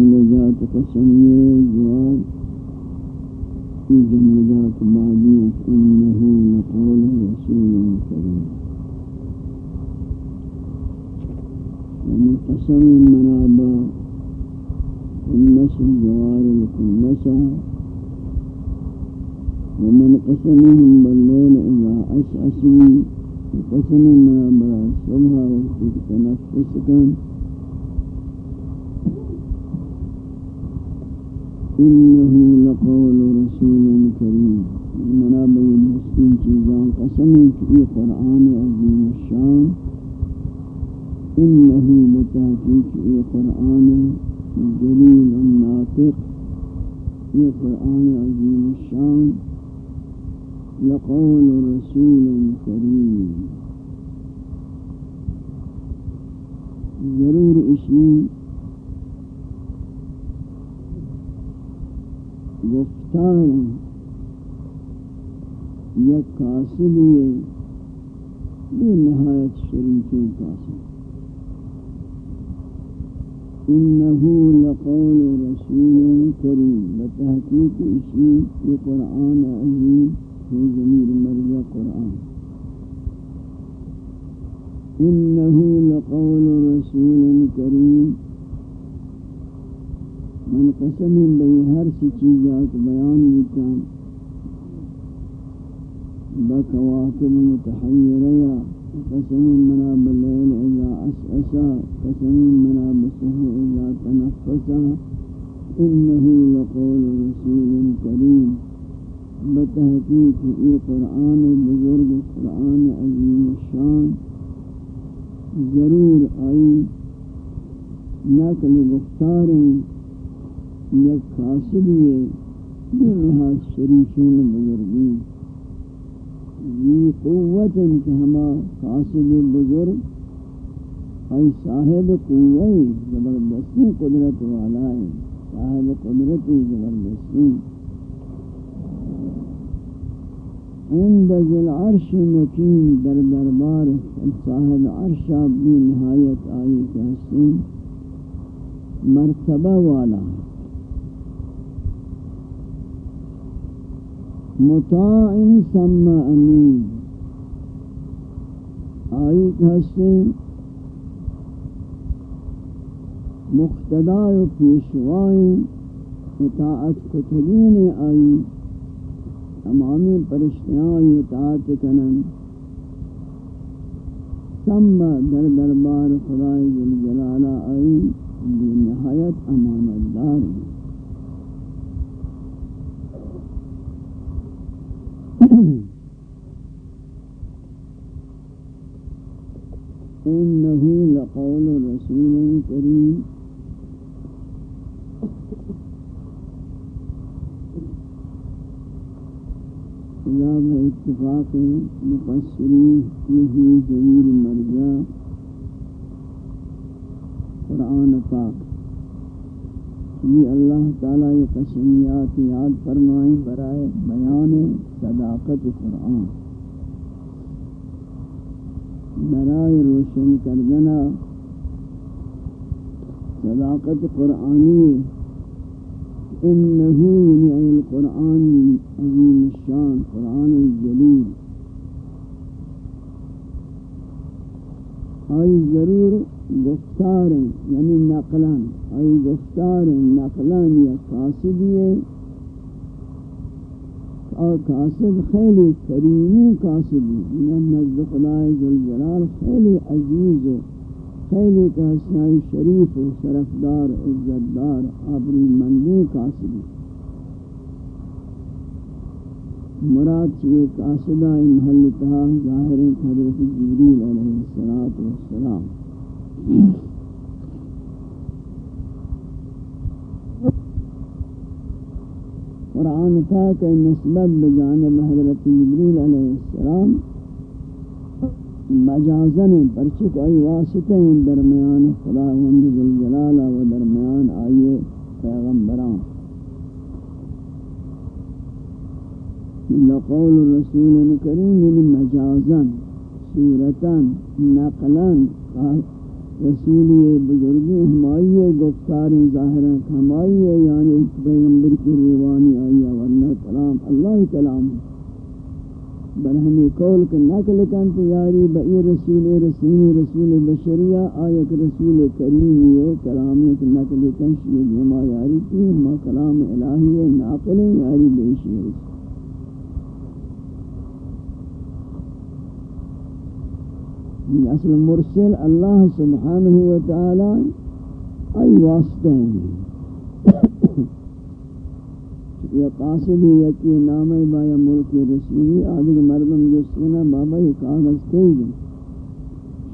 جملجات قسمی جواب یہ جملجات بعدیت انہو لقول رسول کریم۔ یعنی قسم منابع النس الجوار القنسا ومن قسمهم بالليل إلا أسأسوا قسم منابع الصبح وقت تنفسكم إنه لقول رسول كريم. منا بين مسلم چیزان قسمی في قرآن عظيم الشام إنه بتحقیق في قرآن جليل الناطق في قرآن عظيم الشام لقول رسول كريم ضرور اشیاء گفتار یا قاصدی بے نہایت شریف قاصد انه لقول رسول کریم، بتحقیق اسی یہ قرآن عظیم ہے، ضمیر مرجع قرآن۔ انه لقول رسول کریم من قسم بی ہر سی چیزا کو بیان بیتا بکواکب متحیریا قسم منا باللیل اذا اسعسا قسم منا بسحر اذا تنفسا انه لقول رسول کریم. بتحقیق یہ قرآن بزرگ قرآن عظیم الشان ضرور آئی نقل بختار یک کاسبی ہے بے شریفین بزرگی ذی یعنی قوت کہ ہما کاسب بزرگ ای صاحب قوی زبردستی قدرت والا ہے صاحب قدرتی زبردستی عند ذی العرش مکین در دربار صاحب عرشہ بھی نہایت آئی کہ مرتبہ والا ہے۔ متاع سم امین. آئی ہستے مقتدا و پیشوائیں اطاعت کتلین آئی تمامی پرشتیائی اطاعت کنن. سم در دربار خدای جل جلالہ آئی بے نہایت امانت دار إنه لقول رسول كريم. جناب اتفاق مقصرین یہی جمیل مرجع. قرآن پاک. یہ اللہ تعالیٰ یہ قسمیات یاد فرمائیں برائے بیان صداقت قرآن برائے روشن کردنا صداقت قرآنی انہو یعنی القرآن عظیم الشان قرآن الجلیل آئی ضرور گفتاریں یعنی نقلان. آئی گفتاریں نقلان یا قاصدی اور قاصد خیلی کریمی قاصدی یعنی من نزد خدای ذوالجلال خیلی عزیز و خیلی کاسنائی شریف و شرفدار، عزتدار آبری مندی قاصدی مراد چیئے قاصدہ محل تہا ظاہر حضرت جبریل علیہ السلام قرآن پاک نسبت بجانب حضرت جبریل علیہ السلام مجازن پرچک آئی واسطہ ہیں درمیان خدا وند ذوالجلال و درمیان آئیے پیغمبران۔ لقول رسول کریم یعنی مجازن، صورتا، نقلا رسولی بزرگی ہمائی گفتار ظاہر ہمائی یعنی پیغمبر کی ریوانی آئی ورنہ کلام اللہ کلام بل ہمیں قول کے نقل کن تیاری بئی رسول رسول رسول بشریہ آیت رسول کریم یہ کلام کے نقل کن شید ہما یاری کی ہما کلام الہی ناقل یاری بیشی رسول یعنی اصل مرسل اللہ سبحانہ و تعالی ای واسطہ ہیں۔ یہ قاصد یکی نام ہے بایا ملک رسولی آدھگ مردم جسنا بابا یہ کاغذ کئی دیں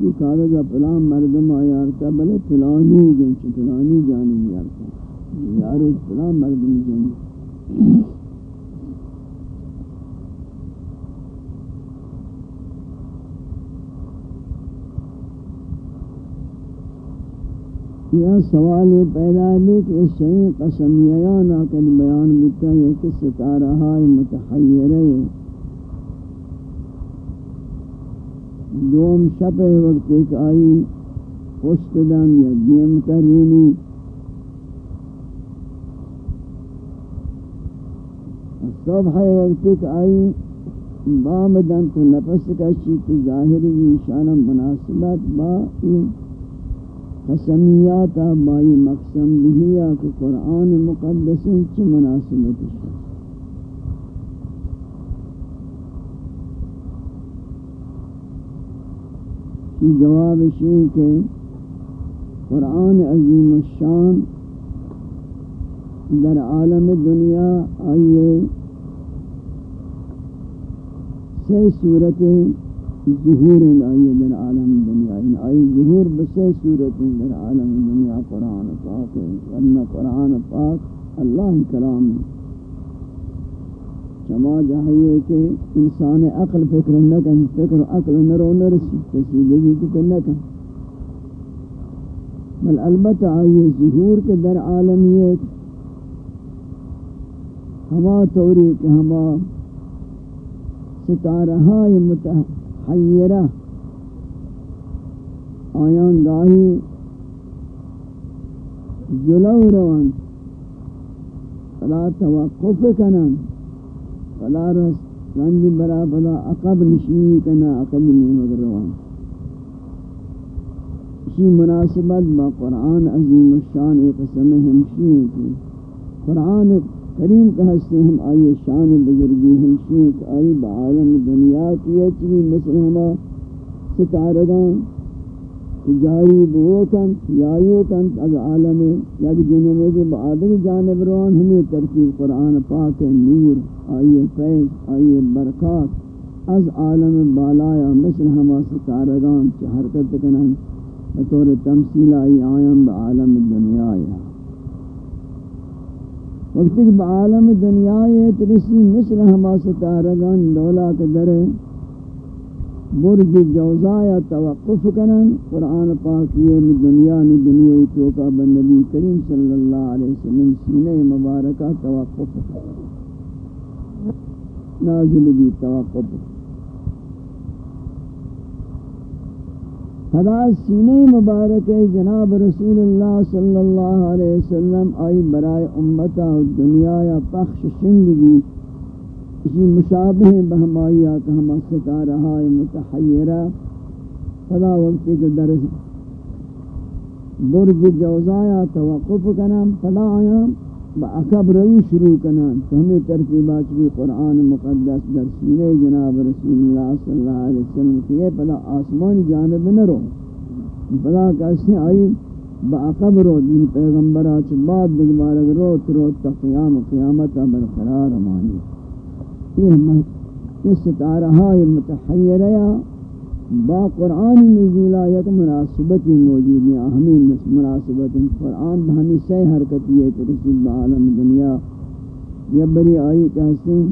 یہ کاغذ پلان مردم آیا آیارتا بلے پلانی دیں چھ پلانی جانی یارتا یارو پلان مردم جانی۔ یا سوال پیدا بھی کہ اس شئی قسمیانا کل بیان بکتا ہے کہ ستارہ متحیرہ دوم شپ وقت ایک آئی پشت دن یا دیم ترینی۔ صبح وقت ایک آئی بام دن تو نفس کا شیط ظاہری شانہ مناسبت با قسمیات بائی مقسم بہیا کہ قرآن مقدس چی مناسبت کی جواب شیئے کہ قرآن عظیم الشان در عالم دنیا آئیے سی صورتیں ظہور آئی در عالم دنیا. ان آئی ظہور بسے صورت در عالم دنیا. قرآن پاک ہے ورنہ قرآن پاک اللہ کلام. چما جاہیے کہ انسان عقل فکر نہ کن فکر عقل نرو نرسی تسیدگی تو نہ کن بل البتہ آئیے ظہور کے در عالمیت ہما توری کہ ہما ستارہائی متحد حیرہ آیان گاہی جلو روان فلا توقف کنن فلا رس رنج برا فلا عقب نشینی کنا عقب نیمگ روان اسی مناسبت با قرآن عظیم الشان، ایک قسم ہمشی کی قرآن کریم کا ہستے ہم آئیے شان بزرگی ہمشی کہ آئی بعالم دنیا کی اچھی مثل ہما ستارگان، جاری بوکن یایوکن از عالم یک جنمے کے بعدر جانب روان ہمیں ترتیب قرآن پاک نور، آئیے فیض، آئیے برکات، از عالم بالایا مثل ہما ستارگان چھ حرکت کنن، بطور تمثیل آئی آیاں بعالم دنیا یا وقتی کہ بعالم دنیا یہ ترسی مثل ہما ستارگان دولا کے در برج جوزا یا توقف کنن قرآن پاک یہ دنیا نی دنیا توقع بنبی کریم صلی اللہ علیہ وسلم سینہ مبارکہ توقف نازل بھی توقف. خدا سینہ مبارک جناب رسول اللہ صلی اللہ علیہ وسلم آئی برائے امتا دنیا یا پخش شنگ بھی۔ اسی مشابہ بہمائیات ہم ستارہ متحیرہ۔ خدا وقتی کے درس برج جوزایا توقف کنم۔ فلا آیا۔ با اکب روی شروع کنن. تو ہمیں ترتیبات بھی قرآن مقدس در سینے جناب رسول اللہ صلی اللہ علیہ وسلم کیے پدا آسمان جانب نہ رو پدا کسی آئی با اکب رو دین پیغمبر آچ بعد دگبارک رو ترو تقیام قیامت برقرار مانی. یہ ستارہ ہائی متحیرہ با قرآن نزولا یک مناسبت موجود ہے ہمیں مناسبت قرآن ہمیں سے حرکت یہ ترسید با عالم دنیا. یا بری آئی کہتے ہیں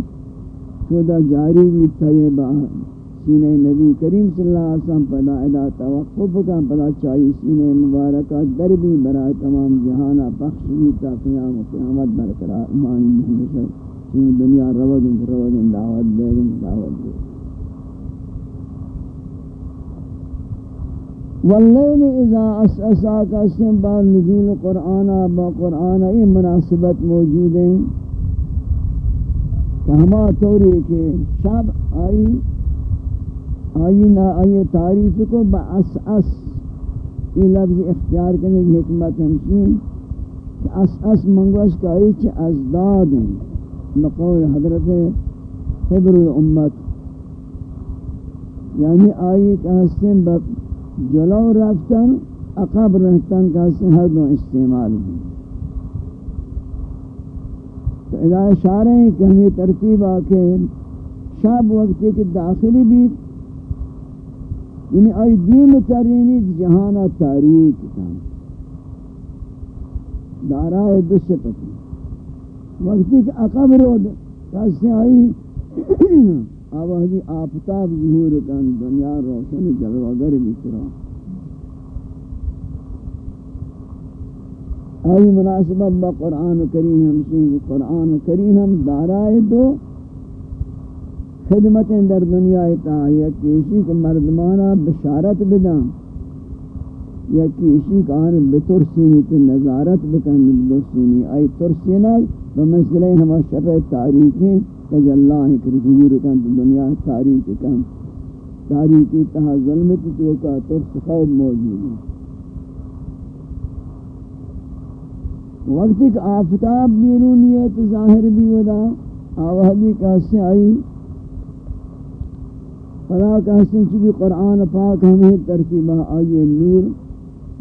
خدا جاری بھی طیبہ سینہ نبی کریم صلی اللہ علیہ وسلم پدا ادا توقف کا پدا چاہی سینہ مبارکہ در بھی برائے تمام جہانہ پخش بھی تا قیام و قیامت برقرار مانی ہمیشہ دنیا روگن روگن دعوت دے گن دعوت دے واللیل اذا اساسا کا اسم با نزول قرآن با قرآن ای مناسبت موجود ہیں۔ کہ ہما طوری کہ شب آئی آئی نا آئی تعریف کو با اس اس یہ لفظ اختیار کرنے کی حکمت ہمشین کہ اس اس منگوش کا آئی چھ ازداد ہیں۔ نقول حضرت حبر الامت۔ یعنی آئی کہ ہستیں با جلو رفتن، عقب رفتن کا ہر دو استعمال بھی تو اذا اشارہ ہیں کہ ہمیں ترتیب آکے شاب وقتی کے داخلی بھی یعنی آئی دیم ترینی جہانا تاریخ تھا دارائے دو سپتی وقتی کہ عقب رو کسی آئی آوازی آفتاب ظہور کن، دنیا روشن جلوگر بھی کرا آئی مناسبت با قرآن کریم ہمشین قرآن کریم ہم دارائے دو خدمتیں در دنیا تا یا کیشی کو مردمانا بشارت بدن یا کیشی کا آن بترسینی تو نظارت بکن، بترسینی. آئی ترسینہ بمثلے ہمیں شرع تاریخیں تجلا ہے کہ ظہور کن، دنیا تاریخ کن تاریخی تہا ظلمت تو کا ترس خواب موجود ہے۔ وقت ایک آفتاب بیرونیت ظاہر بھی ودا آوہدی کہاستے آئی۔ فلا کہاستے چکی قرآن پاک ہمیں ترتیبہ آئیے نور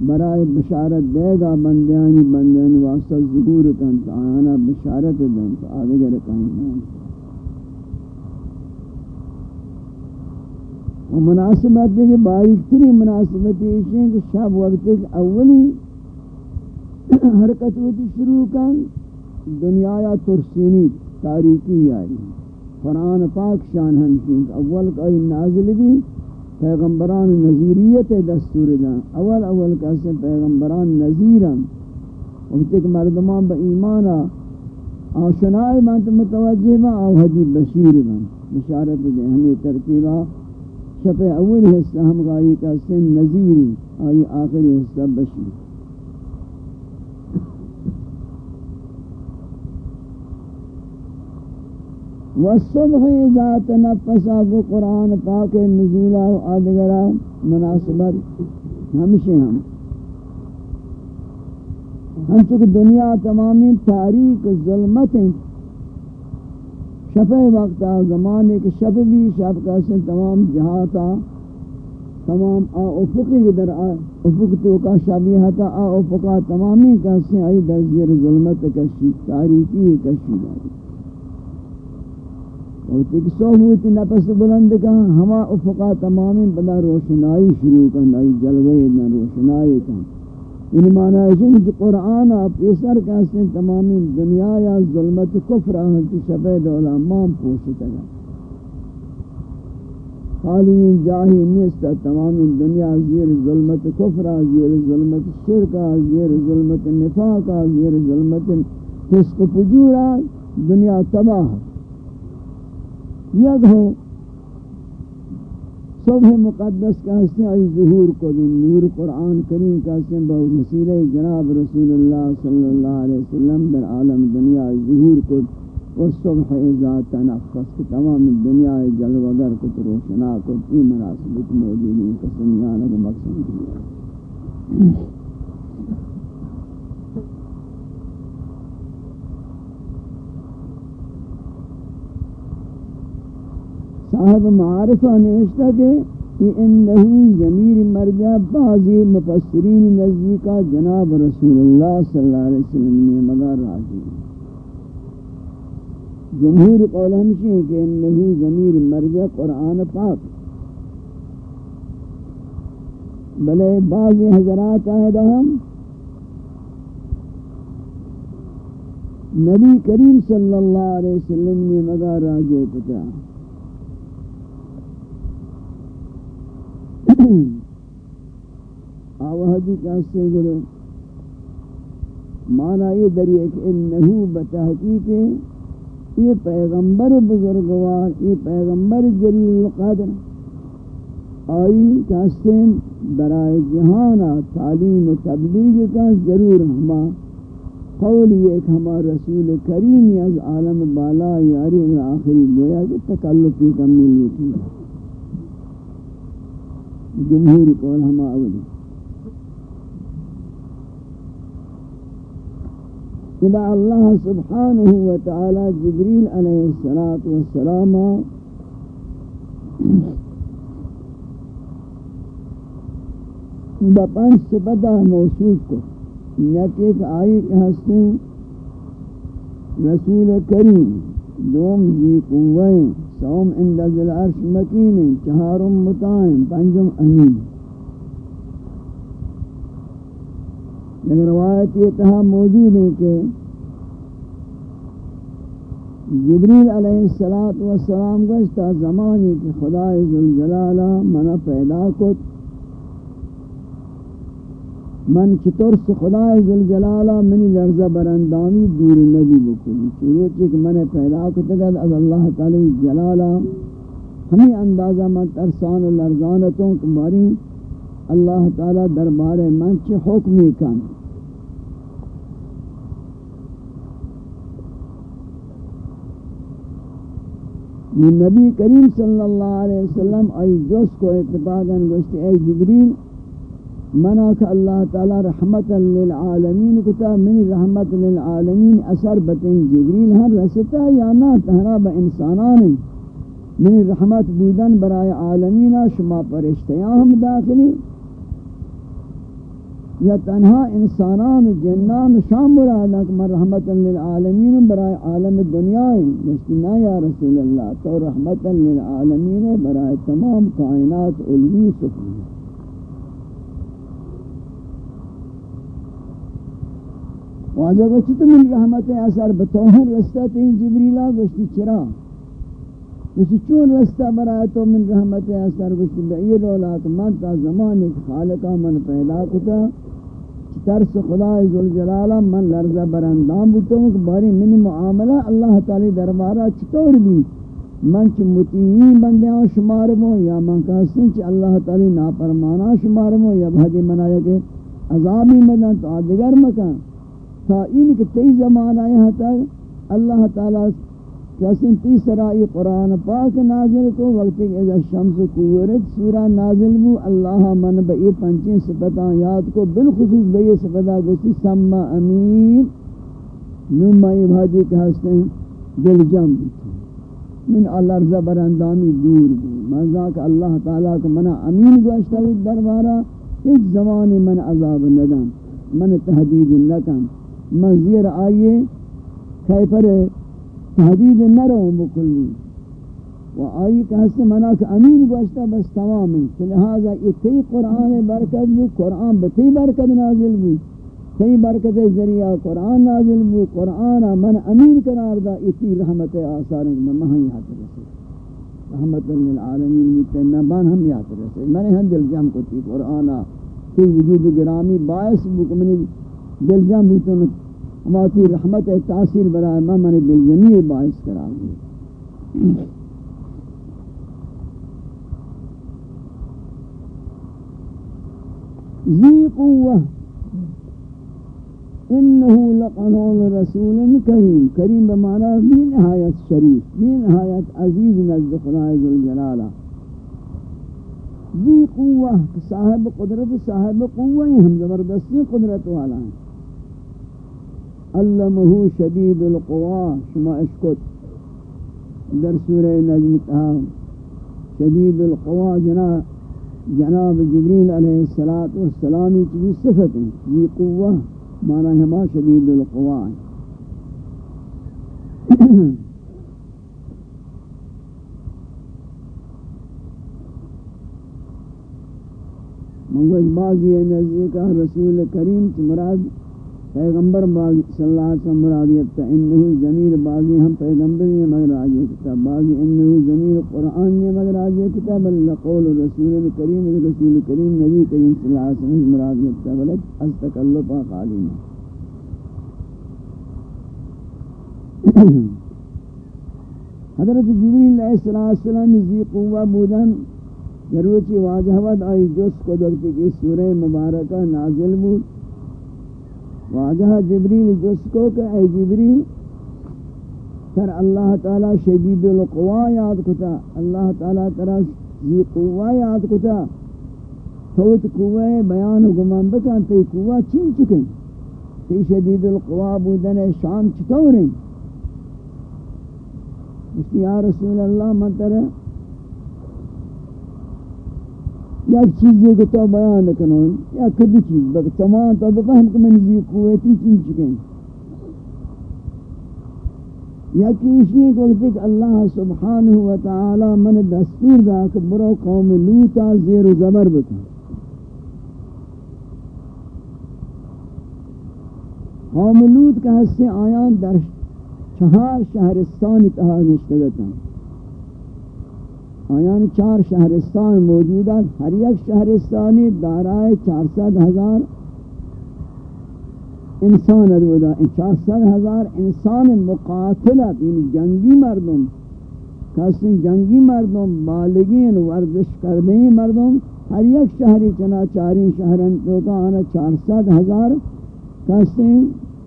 برائے بشارت دے گا، بندیانی بندیانی واسطہ ظہور کن تو آنا بشارت دن، تو آدھگر کہیں و مناسبت کہ باریک تری مناسبت یہ ہے کہ شب وقت ایک اولی حرکت ہوتی شروع کن، دنیا یا ترسینی، تاریکی آئی قرآن پاک شان ہمشین اول کا نازل بھی پیغمبران نظیریت دستور دا اول اول کیسے پیغمبران نظیرا وقت ایک مردمان با ایمانا آشنائی بانت متوجہ با او حدیب بشیر بان بشارت دے ہمیں ترتیبہ شفع اول حصہ ہم گائی کا سن نظیری آئی آخری حصہ بشی والصبح اذا تنفسا کو قرآن پاک نزولہ و آدگرہ مناسبت ہمشہ ہم ہم چکہ دنیا تمامی تاریخ ظلمت ہیں شفع وقت زمانے کے شب بھی شب کا سن تمام جہاتا تمام آ، افقی در آ، افق تو کا شبیہ تا آ، افقا تمامی کا سے آئی در زیر ظلمت کشی، تاریکی کشی داری۔ اور تک سو ہوئی نفس بلند کا، ہما افقا تمامی بدا روشنائی شروع کرنا آئی جلوے نہ روشنائی کا ان معنی ہے کہ قرآن آپ پیسر کا سن تمامی دنیا یا ظلمت کفر آہتی شبہ دولا مام پوشتا ہے۔ خالی جاہی نیستا تمامی دنیا زیر ظلمت کفر زیر ظلمت شرک زیر ظلمت نفاق زیر ظلمت فسق پجورا دنیا تباہ یک ہو صبح مقدس کا حسن آئی ظہور کو دن نور قرآن کریم کا حسن بہت مسیلہ جناب رسول اللہ صلی اللہ علیہ وسلم در عالم دنیا ظہور کو و صبح ذات تنفس، تمام دنیا جلوگر کو روشنا کو ای مناسبت موجود ہیں قسمیانہ کو مقصد دیا صاحب معارفہ نوشتا کہ انہو ضمیر مرجع بعضی مفسرین نزدیکا جناب رسول اللہ صلی اللہ علیہ وسلم نے مگر راضی جمہور قول ہمشی ہے کہ انہو ضمیر مرجع قرآن پاک۔ بلے بعضی حضرات آئے ہم۔ نبی کریم صلی اللہ علیہ وسلم نے مگر راجے پتا آوہدی کہتے گلو مانا یہ دریئے کہ انہو بتحقیق یہ پیغمبر بزرگوار، یہ پیغمبر جلیل القدر آئی کہتے برائے جہانا تعلیم و تبلیغ کا ضرور ہما قول یہ کہ ہما رسول کریم از عالم بالا یاری آخری گویا کہ تکلفی کمی لوٹی جمہور قول ہما اولی اذا اللہ سبحانہ وتعالی جبریل علیہ السلام با پانچ صفتہ موصوف کو۔ یکی ایک آئی کہ ہستے رسول کریم۔ دوم جی ذی قوائیں سوم عند ذل عرش مکین چہارم متائم پنجم امین۔ لیکن روایت یہ تہا موجود ہے کہ جبریل علیہ السلام گشتا زمانی کہ خدا ذوالجلالہ منہ پیدا کت۔ من چطور سے خدا ذوالجلالہ منی لرزہ برندامی دور نبی بکلی چورو چک من پیدا کو از اللہ تعالی جلالہ ہمیں اندازہ من ترسان و لرزانتوں کماری اللہ تعالی دربار من چی حکمی کن نبی کریم صلی اللہ علیہ وسلم ای جس کو اتفاقاً گوشتی اے جبریل منا کہ اللہ تعالی رحمت للعالمین کتا من رحمت للعالمین اثر بتیں جبریل ہم رستا یا نہ تہرا با انسانان من رحمت بودن برای عالمین شما پرشتیاں ہم داخلی، یا تنہا انسانان جنان شام مراد کہ من رحمت للعالمین برای عالم دنیا مشتی نہ یا رسول اللہ، تو رحمت للعالمین برای تمام کائنات علوی سکون واجہ کو چھتے من رحمت اثر بتوہن رستہ تین جبریلہ گوشتی چرا؟ گوشتی چون رستہ برای تو من رحمت اثر گوشتی بئی رولات من تا زمانی خالقہ من پیدا کتا ترس خدا ذوالجلالہ من لرزہ برندام بوتا ہوں کہ باری منی معاملہ اللہ تعالی دربارہ چطور بھی؟ من چ متیین بندیاں شمار مو یا من کہستن چ اللہ تعالی ناپرمانا شمار مو یا بھجی منایا کہ عذابی مدن تو آدگر مکان تا این کہ تی زمان آیا تک اللہ تعالی کسن تیسرا یہ قرآن پاک نازل کو وقت کہ اذا شمس قورت سورہ نازل بو، اللہ من بئی پنچین صفتان یاد کو، بالخصوص بئی صفتہ گوشتی سمہ امین نمائی بھاجی کہ ہستے ہیں دل جم من اللہ رضا براندامی دور بو. مزا کہ اللہ تعالیٰ کہ منہ امین گوشتا ہوئی دربارہ اس زمان من عذاب ندم، من تحدید نکم. من زیر آئیے کئی پر تحدید نہ رہوں بکلی. و آئی کہ ہستے منا کہ امین گوشتا بس تمام ہے لہذا یہ تی قرآن برکت بھی قرآن بتی برکت نازل بھی تی برکت ذریعہ قرآن نازل بھی قرآن من امین قرار دا اتی رحمت آثار میں مہاں یاد رسے رحمت للعالمین بیتے میں بان ہم یاد رسے میں نے ہم دل جام کو تی قرآن. تی وجود گرامی باعث بکمنی دل جام بیتے ہماتی رحمت تاثیر برائے میں من دل جمی باعث قرار دی ذی قوة۔ انه لقنون رسول کریم۔ کریم بمعنی بھی نہایت شریف بھی نہایت عزیز نزد خدای ذوالجلالہ ذی قوة، صاحب قدرت، صاحب قوة، ہم زبردستی قدرت والا ہیں۔ علمه شدید القوا شما اشکت در سورہ نجم تہا شدید القوا جناب جناب جبریل علیہ السلام والسلامی کی صفت ہیں یہ قوہ معنی ہما شدید القوا منگوش بعضی نزدیکہ رسول کریم کی مراد؟ پیغمبر باز صلی اللہ علیہ وسلم مرادیت تا انہو زمیر بازی ہم پیغمبر نے مگر آجے کتاب بازی انہو زمیر قرآن نے مگر آجے کتاب اللہ قول رسول کریم رسول کریم، نبی کریم صلی اللہ علیہ وسلم مرادیت تا بلک از تکلفا خالین حضرت جبریل علیہ السلام زی قوہ بودن ضرورتی واجہ ود آئی جس کو دکتے کی سورہ مبارکہ نازل بود۔ واجہ جبریل جس کو کہ اے جبریل سر اللہ تعالی شدید القوا یاد کتا، اللہ تعالی ترا یہ قوا یاد کتا۔ توت قوہ بیان گمان بکن، تی قوا چین چکے تی شدید القوا بودن شان چطور ہیں؟ اس یا رسول اللہ، من ترہ یک چیزی کو تو بیان کنو یا کدی چیز؟ بک تمام تو بفهم کہ من جی قوتی چیز چکیں یا کیشی کو کہ اللہ سبحانہ و تعالی من دستور دا کہ برو قوم لوتا زیر و زبر بکن. قوم لوت کا حصے آیان در چہار شہرستان اتحاد ہیں آیان چار شہرستان موجود ہیں ہر یک شہرستانی دارائے چار سد ہزار انسان ادودا چار سد ہزار انسان مقاتلت یعنی جنگی مردم. کسی جنگی مردم بالگین ورزش کردنی مردم ہر یک شہری چنا چاری شہرن تو کا آنا چار سد ہزار کسی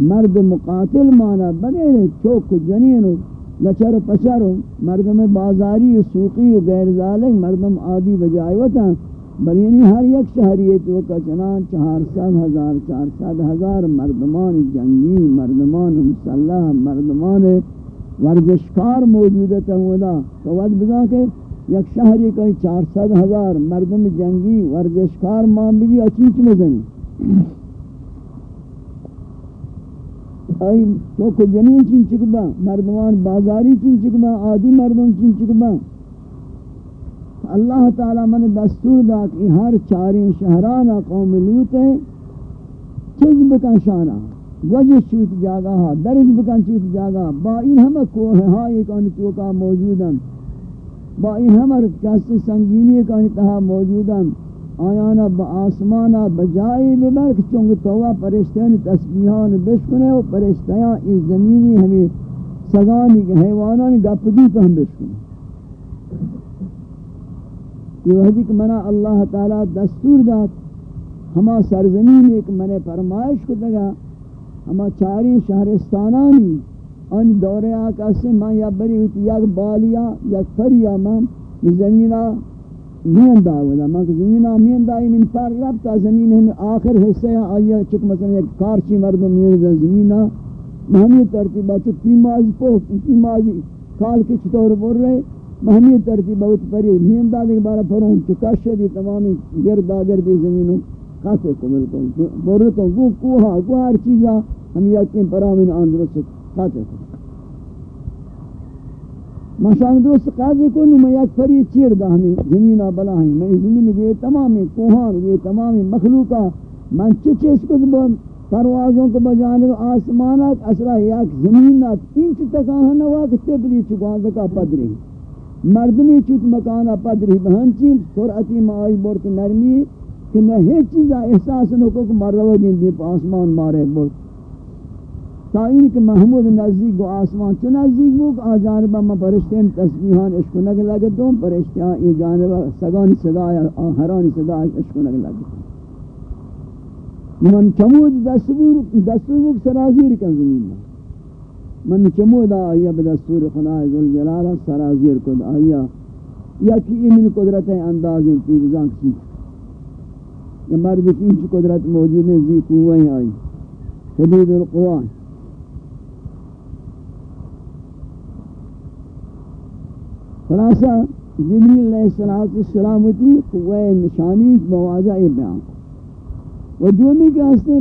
مرد مقاتل مانا بغیر چوک جنین لچر و پچر و مردم بازاری و سوقی و غیر ذالک مردم عادی بجائے وطن بل یعنی ہر یک شہریت وقت چنان چہار سات ہزار، چار سات ہزار مردمان جنگی، مردمان مسلح، مردمان ورزشکار موجودت ہودا تو وقت بدا کہ یک شہری کہیں چار سات ہزار مردم جنگی، ورزشکار مان بھی اچیچ مزنی آئی تو کو جنین چین چکبا، مردمان بازاری چین چکبا آدی مردم چین چکبا۔ اللہ تعالی من دستور دا کہ ہر چارین شہرانا قوم لوت ہے چیز بکن شانا وجہ چوت جاگا ہا، درج بکن چوت جاگا۔ با این ہمیں کوہ ہائی کانی توکا موجودن۔ با این ہمیں کس سنگینی کانی تہا موجودن۔ آیانا با آسمانا بجائی ببرک چونگ توہ پرشتیان تسبیحان بشکنے و پرشتیان اس زمینی ہمیں سگانی کے حیوانان گپ دی پہ ہم بشکنے۔ یہ وحدی کہ منا اللہ تعالی دستور دات ہما سرزمین ایک منے فرمائش کو دگا، ہما چاری شہرستانانی ان دورے آکا سے ماں یا بری ہوتی، یک بالیا یک فریا ماں زمینہ مین دا. ودا ماں زمین مین دا من پر رب تا زمین ہے آخر حصہ ہے آیا چک مثلا ایک کارچی مردم مین دا زمین مہمی ترتیبہ چک پیماز پوک پیمازی کال کے چطور بور رہے مہمی ترتیبہ وچ پری مین دا دیکھ بارا پرون چکا شدی، تمامی گرد آگر دی زمینوں کاسے کو ملکوں بورتوں گو کوہا گو ہر چیزا ہم یقین پرامین آندرس کاسے کو مشان دوست قاضی کو نو میں یک پری چیر دا ہمیں زمینہ بلا ہیں میں زمین گئے تمامی کوہان گئے تمامی مخلوقہ من چی چیز کو پروازوں کو بجانب آسمانات، اصلا یک زمینات انچ تکاہن نوا کہ تبلی چکوان دکا پدری؟ مردمی چوت مکانہ پدری؟ بہنچی سرعتی مائی برت نرمی کہ نہ ہیچ چیزا احساس نکو کہ مرلو دین دی آسمان مارے برت تا این کہ محمود نزدیک گو آسمان چو نزدیک بو کہ آ جانبا ما پرشتین تسبیحان عشق نگ لگے تو پرشتیان یہ جانبا سگانی صدا یا ہرانی صدا عشق نگ لگے من چمود دستور دستور بک سرازیر کن زمین میں من چمود آیا بدستور خدا عزل جلالہ سرازیر کن؟ آیا یا کی ایمین قدرت انداز انتی بزان کسی؟ یا مرد کی قدرت موجود ہے زی قوائیں آئی شدید القوائیں خلاصہ، جبریل علیہ السلام ہوتی قوہ نشانی موازہ بیان و دومی کے ہستے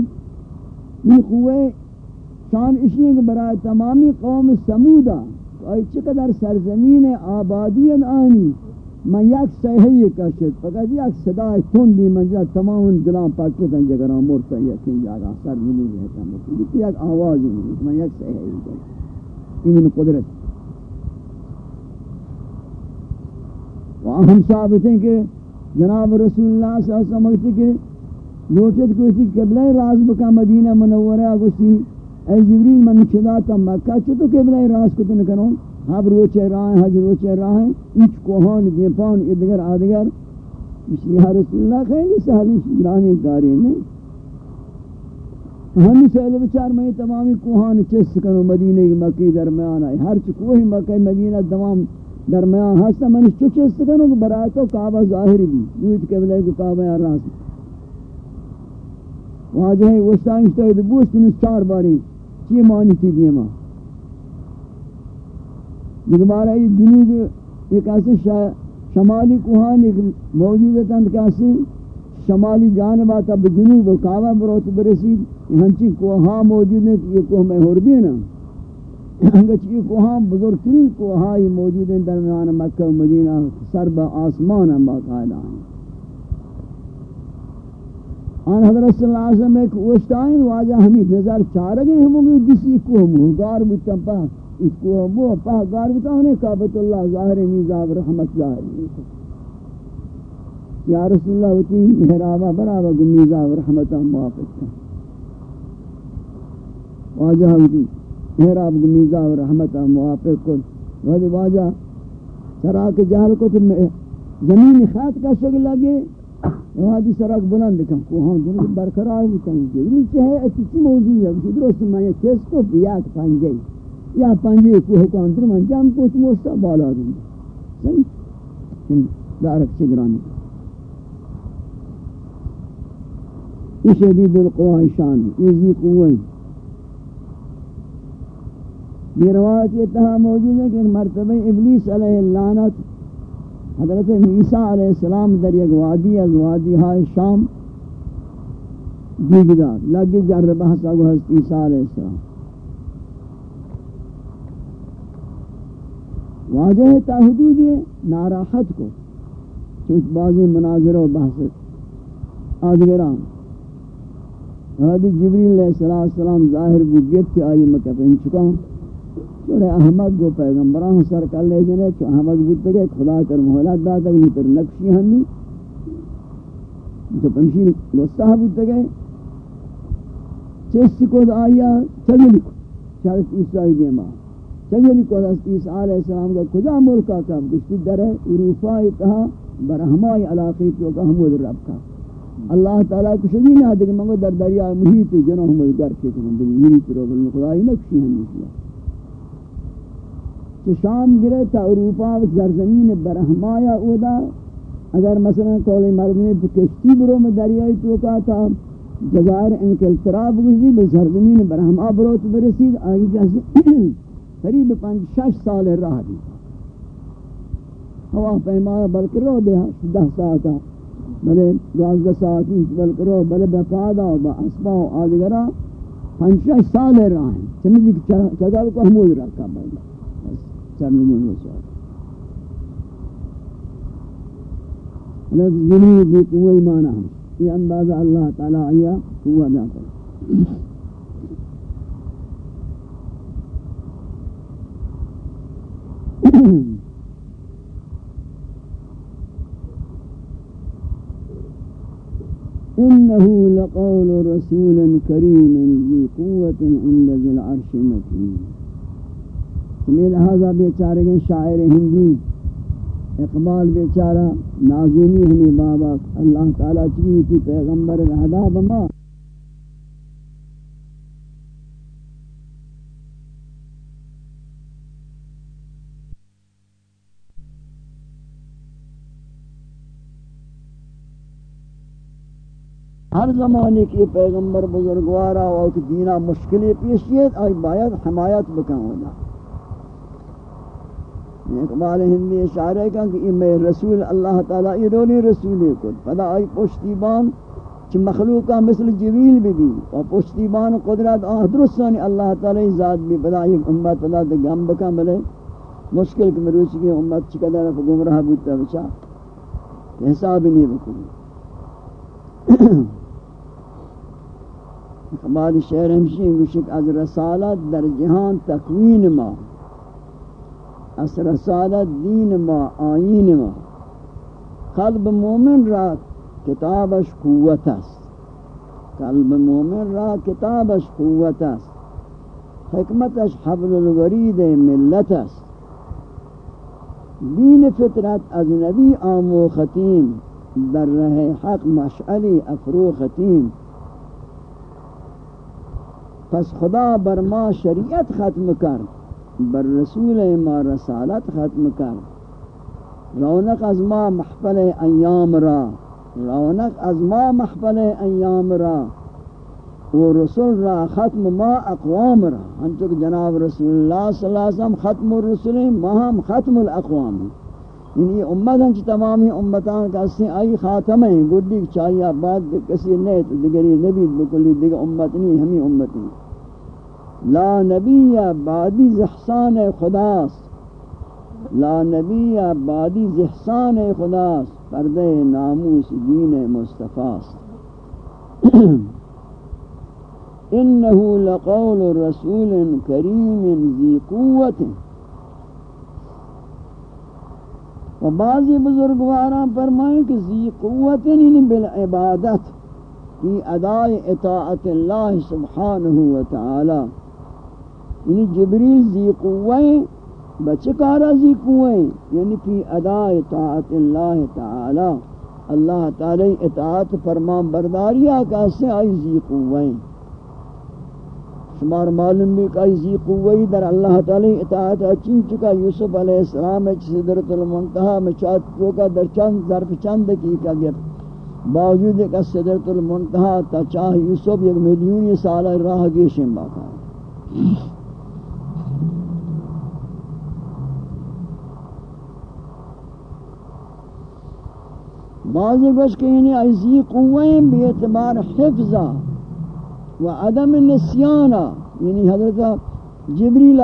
یہ قوہ شان اشیاء کے برای تمامی قوم سمودہ آئی چقدر سرزمین آبادی آنی، من یک سیحی کشت فقط یک صدای تندی من جا تمام دلان پاکتن جگران مرتا یکین جاگا سر منو رہتا مکلی یک آوازی من یک سیحی کشت این قدرت. ہم ثابت ہیں کہ جناب رسول اللہ صلی اللہ علیہ وسلم کہ لوٹت کو اسی قبلہ راز بکا مدینہ منورہ گوشتی، اے جبریل من چدا تا مکہ چھتو قبلہ راز کو تن کنو ہب روچے راہیں حج روچے راہیں ایچ کوہان، جیپان، ادگر، آدگر۔ اسی یا رسول اللہ خیلی سہلی گرانی کاری نہیں ہمی سہل بچار میں تمامی کوہان چس کنو مدینہ کی مکی درمیان آئی ہر چکوہی مکی، مدینہ تمام درمیان ہستا منی چچ استگنو کہ برای تو کعبہ ظاہری بھی دویت قبلہ کو کعبہ یا راس واجہ ہے وشتان اشتائی دو بوست نس چار باری. چی مانی تھی دیما دیکھ بارا یہ جنوب ایک ایسے شمالی کوہان ایک موجود ہے تند کیسے شمالی جانبا تب جنوب کعبہ بروت برسید. ہنچی کوہاں موجود ہے یہ کوہ میں ہور دینا انگچ یہ کوہاں بزرگترین کوہائی موجود ہیں درمیان مکہ و مدینہ سر با آسمان ہم باقاعدہ ہیں۔ آن حضرت صلی اللہ علیہ وسلم ایک اوشتائن واجہ ہمیں نظر چارگے ہم ہوگی جسی کوہ مہگار بتا پا اس کوہ مو پا گار بتا انہیں کعبت اللہ ظاہر میزاب رحمت ظاہر یا رسول اللہ ہوتی محرابہ برابا گمیزاب رحمت موافق تھا واجہ ہوتی محراب گمیزہ و رحمتہ موافق کن۔ وہی واجہ سراک جہل کو تو زمین خات کا شکل لگے۔ وہاں سراک بلند کم کوہاں دنوں برقرار بکن جبریل چاہے اچھی چی موضوع ہے؟ کہ درست میں چیز کو بیاک پانجے یا پانجے کوہ کو اندر من جام کو تو موستا بالا دوں۔ صحیح دارک چگرانی یہ شدید القوہ شان، یہ زی قوہ۔ یہ روایت یہ تہا موجود ہے کہ مرتبہ ابلیس علیہ اللعنت حضرت عیسیٰ علیہ السلام در یک وادی از وادی ہائے شام دیگدار لگی جر بحثا گو حضرت عیسیٰ علیہ السلام. واجہ تا حدود ناراحت کو چونکہ بعضی مناظر و بحث آدگران حضرت جبریل علیہ السلام ظاہر بو گفت کہ آئی مکہ پہن چکا ہوں۔ چوڑے احمد گو پیغمبران سر کر لے جنے، چو احمد بودتے گئے خدا کر محلات داتا گئی تر نقشی ہمی تو پنشی لستہ بودتے گئے چیستی کو آیا چگلی کو۔ شرط عیسیٰ دیما چگلی کو عیسیٰ علیہ السلام کا کجا ملکا کا گشتی در ہے؟ اروفائی تہا، برہمائی علاقی تو کا حمود رب کا اللہ تعالیٰ کو شدی نہیں آدھے کہ منگو در دریا محیط جنہوں ہمیں گر کے کنن دلی محیط رو بلن خدای نقشی ہمی کہ شام گرے تا اروپا و زرزمین برہمایا اودا۔ اگر مثلا کولی مردمی کشتی برو میں دریائی توکا تا، جزائر انکلتراب گزی بزرزمین برہما برو تو برسید، آگی کہتے قریب پانچ شش سال راہ دی۔ ہوا پیمایا بلکہ رو دے، دہ ساعتا۔ بلے دوازدہ ساعتی بلکہ رو، بلے بفادا و با اسبا و آدگرہ۔ پانچ شش سال راہ ہیں۔ چمیدی چگل کو حمود رکھا بلکہ تمنی نشد حضرت جنوی بھی قوی مانا ہم یہ اندازہ اللہ تعالی آیا إنه لقول رسول كريم ذي قوة عند ذي العرش مكين تمہیں لہذا بیچارے گئے شاعر ہندی، اقبال بیچارہ نازینی ہمیں بابا، اللہ تعالیٰ چلی تھی پیغمبر رہدہ بما ہر زمانے کی پیغمبر بزرگوارا اور دینہ مشکلی پیشیت آئی باید حمایت بکن ہونا اقبال ہندی اشارہ کہا کہ میں رسول اللہ تعالیٰ یہ رولی رسولی کن۔ پدا آئی پشتیبان چھ مخلوقہ مثل جویل بھی دی۔ اور پشتیبان قدرت آہ درستانی اللہ تعالیٰ ذات بھی پدا ایک امت پدا دے گم بکن بلے مشکل کہ مروسی کی امت چکدر گمراہ بودتا بچا۔ حساب نہیں بکنی ہماری شہر ہمشی گوشک از رسالت در جہان تکوین ما۔ از رسالت دین ما آئین ما. قلب مومن را کتابش قوت است. قلب مومن را کتابش قوت است. حکمتش حبل الورید ملت است. دین فطرت از نبی آمو ختیم در رہ حق مشعلی افرو ختیم پس خدا بر ما شریعت ختم کر بر رسول ما رسالت ختم کر۔ رونق از ما محفل ایام را۔ رونق از ما محفل ایام را۔ و رسول را ختم، ما اقوام را۔ ہنچو کہ جناب رسول اللہ صلی اللہ علیہ وسلم ختم الرسول ما ہم ختم الاقوام۔ یعنی امت ہنچ تمامی امتان کا سے آئی خاتم ہیں۔ گڈی چاہیے بعد کسی نیت، دیگری نبی، بکلی دیگر امت نہیں ہمیں امت نہیں۔ لا نبی بعدی زحسان خداست. لا نبی بعدی زحسان خداست. پردے ناموس دین مصطفیٰ انه لقول رسول کریم ذی قوت. و بعضی بزرگواران فرمائیں کہ ذی قوت یعنی بالعبادت فی ادائی اطاعت اللہ سبحانہ وتعالی یعنی جبریل ذی قویں بچکارا ذی قویں یعنی فی ادا اطاعت اللہ تعالی. اللہ تعالی اطاعت فرمان برداریا کیسے آئی ذی قویں شمار معلوم بھی کہ ذی قویں در اللہ تعالی اطاعت اچین چکا، یوسف علیہ السلام اچھ صدرت المنتہا میں چاہت کا در چند ظرف چند دقیقہ گیا باوجود کہ صدرت المنتہا تا چاہ یوسف ایک ملیون سالہ راہ گیشن باقا۔ ہے بعضی گوش کہ یعنی ایزی قویں بی اعتبار حفظہ و عدم نسیانہ یعنی حضرت جبریل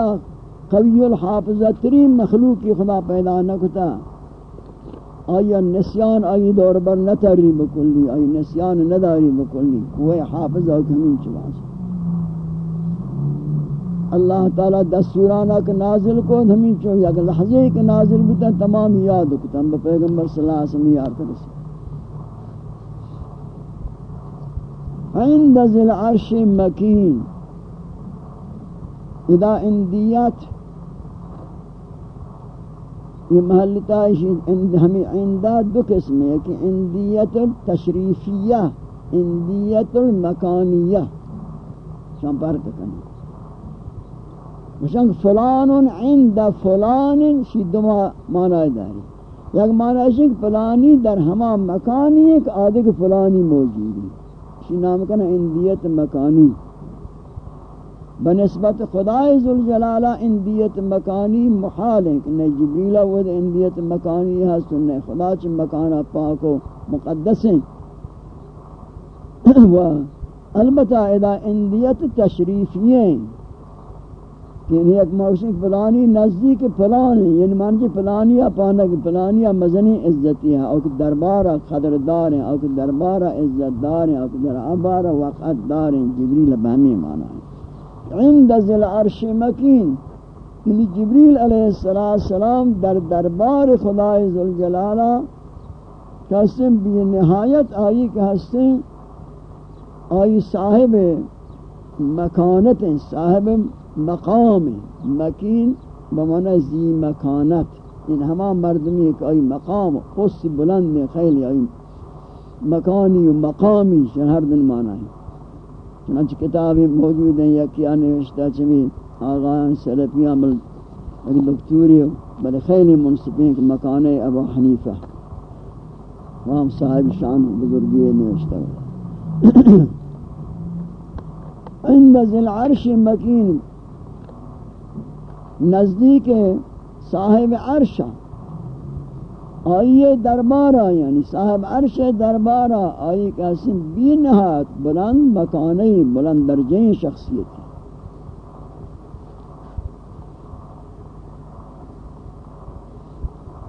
قوی الحافظہ ترین مخلوق کی خدا پیدا نہ کتا آیا نسیان آئی دور بر نتری بکلی، آئی نسیان نداری بکلی. کوئی حافظہ کمین چلا سکتا اللہ تعالی دستورانہ کے نازل کو ہمیں چو یا کہ لحظے کے نازل بھی تمام یاد کتا ہم پیغمبر صلی اللہ علیہ وسلم یاد کرسی عند ذی العرش مکین إذا اندیت یہ محلتا ہمیں عندہ دو قسم ہے کہ اندیت التشریفیہ اندیت المکانیہ شام پارک کرنے مشان فلان عند فلان شی دو معنی داری. یک معنی ہے کہ فلانی در ہما مکانی ایک آدھے کہ فلانی موجودی چی نام کنا اندیت مکانی. بنسبت خدای ذوالجلالہ اندیت مکانی محال ہے کہ نئی جبریلہ ود اندیت مکانی ہے سننے خدا چ مکانہ پاک و مقدس ہیں۔ و البتہ ادا اندیت تشریفی ہیں یعنی ایک موشک فلانی نزدیک فلانی یعنی مانچی جی فلانی پانک فلانی مزنی عزتی ہے اوک دربارہ خدردار ہیں اوک دربارہ عزت دار ہیں اوک دربارہ وقت دار ہیں، جبریل بہمی مانا ہے عند ذل عرش مکین یعنی جبریل علیہ السلام در دربار خدای ذوالجلالہ کہستیں بھی نہایت آئی کہستیں آئی صاحب مکانت ہیں صاحب مقام مکین بمانا زی مکانت. ان ہما مردمی ایک آئی مقام خص بلند میں خیلی آئی مکانی و مقامی شہر دن مانا ہے چنانچہ کتابی موجود ہیں یا کیا نوشتہ چمی آغایان سلفیان بل ایک دکتوری بل خیلی منصفین کہ مکان ابو حنیفہ وہاں صاحب شان بزرگی نوشتہ عند ذل عرش مکین نزدیک صاحب عرش آئیے دربارہ یعنی صاحب عرش دربارہ آئی قسم بی نہایت بلند مکانی بلند درجہ شخصیت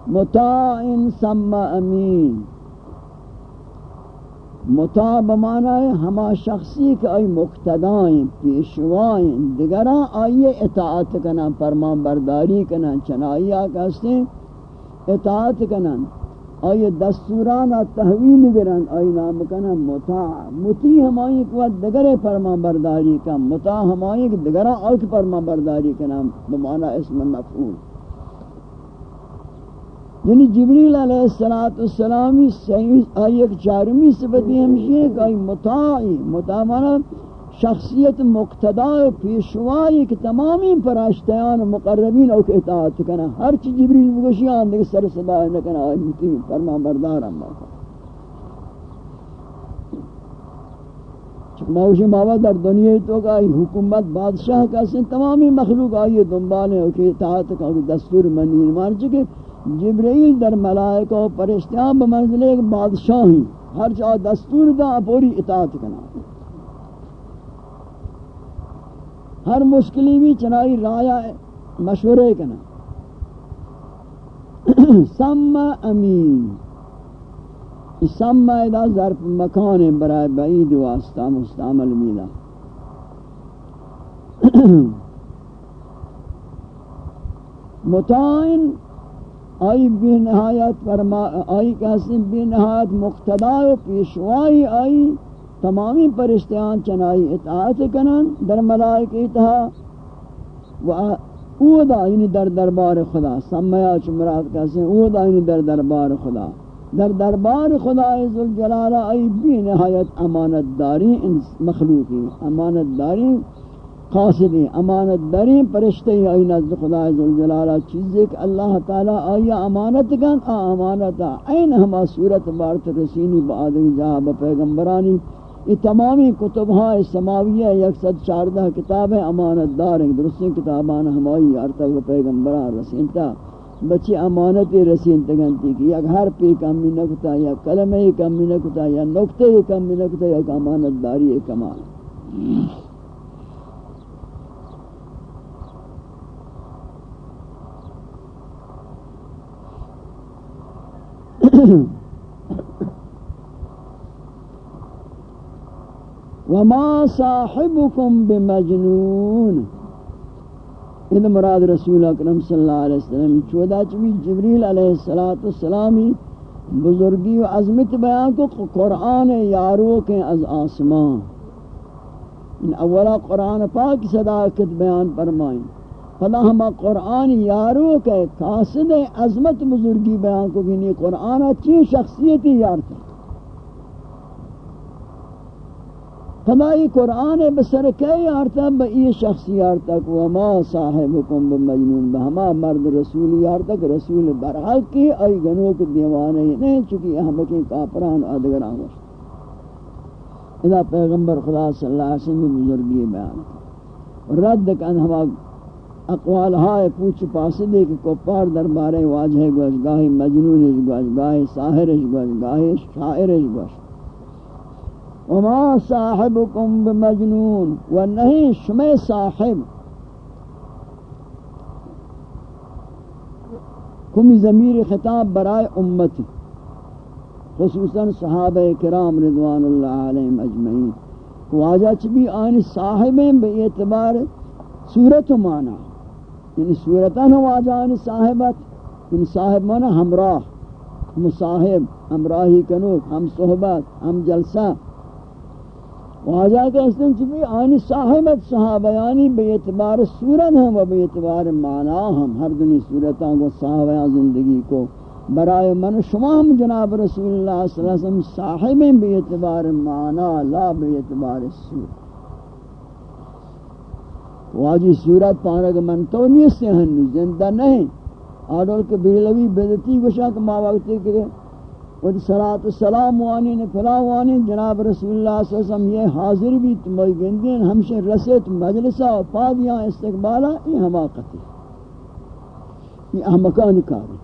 مطاع سم امین۔ مطاب مانا ہے، ہما شخصی کہ آئی مقتدائیں، پیشوائیں دگران آئیے اطاعت کنن فرمان برداری کنن چنائی آکا اطاعت کنن، آئیے دستوران تحویل گرن آئی نام کنن، مطاع، مطیع ہمائی قوت دگر فرمان برداری کن، مطاع ہمائی دگران آئی فرمان برداری کنن بمانا اسم مفعول۔ یعنی جبریل علیہ السلامی ایک چارمی صفتی ہمشی ہے کہ آئی مطاعی شخصیت مقتداء پیشوائی کہ تمامی پراشتیان و مقربین او اوک اطاعت کنا۔ ہر چی جبریل بگوشی آن دیکھ سر صدا نکنا آئی مطیع فرمان بردار ہم باقا موشی ماوا در دنیا تو کہ آئی حکومت بادشاہ کا سن تمامی مخلوق آئی دنبالیں اوک اطاعت کنا دستور منین مان چکے جبرائیل در ملائکہ و پرشتیاں بمنزل ایک بادشاہی، ہر جا دستور دا پوری اطاعت کنا۔ ہر مشکلی بھی چنائی رایا مشورے کنا۔ سم امین۔ سم ادا ظرف مکان برائے بعید واسطہ مستعمل میلا متائن آئی بے نہایت فرما آئی کہتے بے نہایت مقتدا و پیشوائی آئی تمامی پرشتیان چنائی اطاعت کنن در ملائک اتحا و اودا یعنی در دربار خدا سمیا چمرات کہتے اودا یعنی در دربار خدا۔ در دربار خدا عزالجلالہ آئی بے نہایت امانت داری مخلوقی امانت داری قاصدی امانت دارین پرشتے آئی نزد خدا عزالجلالہ چیزیں کہ اللہ تعالیٰ آئی امانت کن آ امانتا این ہما صورت بارت رسینی با آدھگی جہاں با پیغمبرانی. یہ تمامی کتبہاں سماویہ یک ست چاردہ کتاب امانت دار ہیں درستی کتابان ہمائی ارتب پیغمبران رسینتا بچی امانتی رسین تگنتی کی یک ہر پی کمی نکتا یا کلمہ کمی نکتا یا نکتے کمی نکتا یا امانت داری کمال. وما صاحبكم بمجنون. ان مراد رسول اکرم صلی اللہ علیہ وسلم چودہ چوی جبریل علیہ السلامی بزرگی و عظمت بیان کو قرآن یارو کے از آسمان. ان اولا قرآن پاک صداقت بیان فرمائیں. فلا ہما قرآن یارو کے قاصد عظمت بزرگی بیان کو گنی قرآن اچھی شخصیتی یارتا فلائی قرآن بسر کے یارتا با ای شخصی یارتا وما صاحبکم بمجنون بہما مرد رسول یارتا کہ رسول برحق کی، ای گنوک دیوانے نہیں چکی احمقی کافران ادگران وشت اذا پیغمبر خدا صلی اللہ علیہ وسلم بزرگی بیان رد کن ہما اقوال ہائے پوچھ پاسدے کہ کفار دربارے واجہ گوش گاہی مجنون اس گوش گاہی ساہر اس گوش گاہی شاعر اس گوش وما صاحبكم بمجنون، و نہیں شمع صاحب۔ کمی ضمیر خطاب برائے امت، خصوصاً صحابہ کرام رضوان اللہ علیہم اجمعین۔ واجہ چبی آنی صاحبیں بے اعتبار صورت و معنی یعنی صورتاً واجہ صاحبت یعنی صاحب معنی ہمراہ مصاحب ہمراہی کنوک ہم صحبت ہم جلسہ واجہ کہ اس چبی آنی صاحبت صحابہ یعنی بے اعتبار صورت ہم و بے اعتبار معنی ہم، ہر دنی صورتاں کو، صحابہ زندگی کو. برائے من شما ہم جناب رسول اللہ صلی اللہ علیہ وسلم صاحب بے اعتبار معنی، لا بے اعتبار صورت. واجی صورت پانک من تو نہیں سے ہنو زندہ نہیں۔ آڈول کے بیلوی بیدتی گوشا کہ ما وقتی کہ ود صلاة السلام وانی نے فلا وانی جناب رسول اللہ صلی اللہ علیہ وسلم یہ حاضر بھی تمہیں گندین۔ ہمشہ رسیت مجلسہ و پادیاں استقبالا، یہ حماقتی یہ احمقانی کاری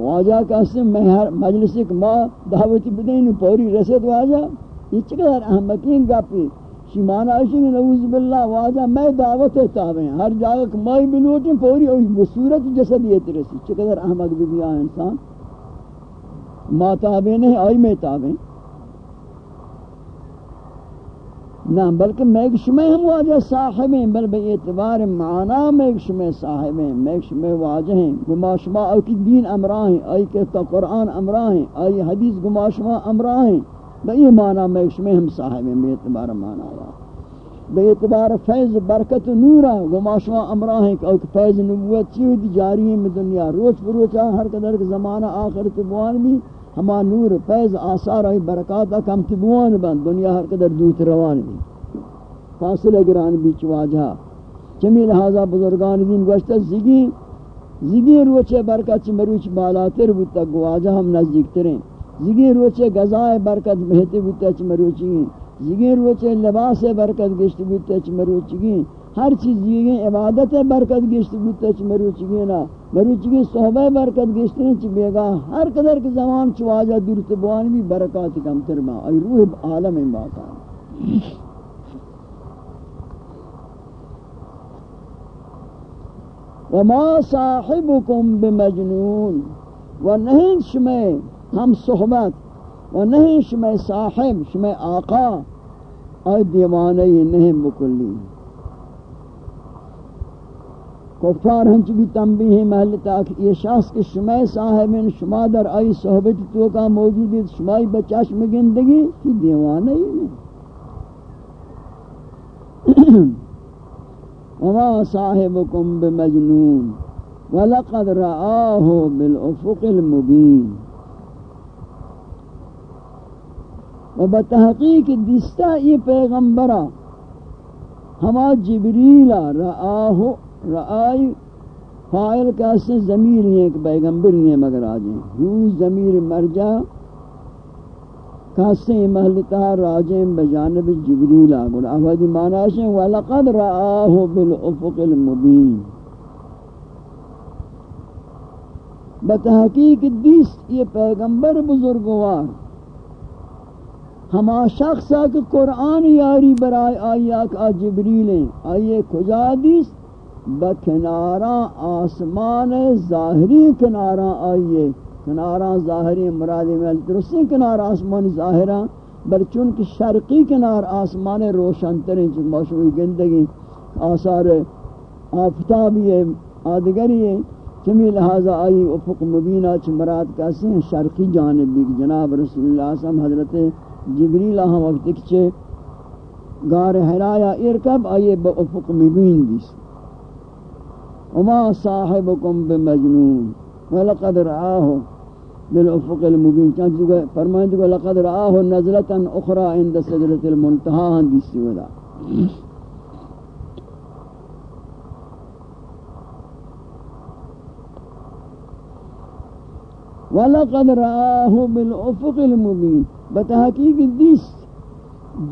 واجہ کہتے ہیں میں ہر مجلس ایک ماں دعوتی بدین پوری رسد واجہ۔ یہ چقدر احمقین گپی شیمان آشی نے نعوذ باللہ واجہ میں دعوت تابیں ہر جگہ کہ مائی بلوٹیں پوری اوی بصورت جسدیت رسی چقدر احمق بھی انسان۔ ما تابیں نہیں، آئی میں تابیں نہ، بلکہ میں شمع ہم واجہ صاحب ہیں، بل بے اعتبار معنی میں شمع صاحب ہیں، میں شمع واجہ ہیں۔ گما شما او کی دین امراہ ہیں، آئی کہتا قرآن امراہ ہیں، آئی حدیث گما شما امراہ ہیں۔ بے معنی میں شمع ہم صاحب ہیں، بے اعتبار معنی آیا بے اعتبار فیض، برکت نورا گما شما امراہ ہیں کہ فیض، نبوت چیو جاری ہے میں دنیا روچ پروچا ہر قدر زمانہ آخر تبوان بھی۔ ہما نور، فیض، آثار آئی برکات کم تبوان بند دنیا ہر قدر دوت روان بھی فاصلہ گران بیچ واجہ۔ چمی لہذا بزرگان دین گوشتا زگی زگی روچے برکت چی مروچ بالاتر بودتا گواجہ ہم نزدیک ترین زگی روچے گزائے برکت بہتے بودتا چی مروچی زگی روچے لباس برکت گشت بودتا چی مروچی ہر چیز یہ عبادت برکت گشت بودتا چ مروچگی نا. مروچگی صحبہ برکت گشت نہیں چ بیگا ہر قدر کے زمان چواجہ دور تبوان بھی برکات کم ترما ای روح عالم ان باقا وما صاحبكم بمجنون. و نہیں شمع ہم صحبت و نہیں شمع صاحب، شمع آقا ای دیوانے نہیں بکلی کفار ہنچ بھی تنبیہ محل تاک یہ شخص کے شمع صاحبین شما در آئی صحبت تو کا موجود ہے شمائی بچاش میں گندگی کی دیوانہ ہی نہیں۔ وما صاحبكم بمجنون، ولقد رآه بالافق المبين و بتحقیق دستا یہ پیغمبرہ ہما جبریل رآه رآئی فائل کا سے ضمیر ہیں کہ پیغمبر نہیں مگر آجیں ہوئی ضمیر مرجع کاسے محلتا راجیں بجانب جبریل آگوڑ احوادی معنی وَلَقَدْ رَآهُ بِالْأُفُقِ الْمُبِينِ بتحقیق دیس یہ پیغمبر بزرگوار. ہما شخص کہ قرآن یاری برائے آئی آکا جبریل ہیں۔ آئیے کجا دیس بکنارا آسمان ظاہری کنارا آئیے کنارا ظاہری مرادی میں درستی کنارا آسمان ظاہرہ بل چونکہ شرقی کنار آسمان روشن ترین چونکہ موشوی گندگی، آثار آفتابی ہے آدگری ہے چمی لہذا آئی افق مبینہ چھ مراد کیسے ہیں؟ شرقی جانب بھی جناب رسول اللہ صلی اللہ علیہ وسلم، حضرت جبریل ہم وقت کچھے گار حرایا ارکب آئیے با افق مبین دیس۔ وما صاحبكم بمجنون، ولقد رآه بالافق المبين چانچہ فرمائیں تو لقد رآه نزلتا اخرى عند سدرة المنتهى ہندی ودا ولقد رآه بالافق المبين. بتحقیق دیس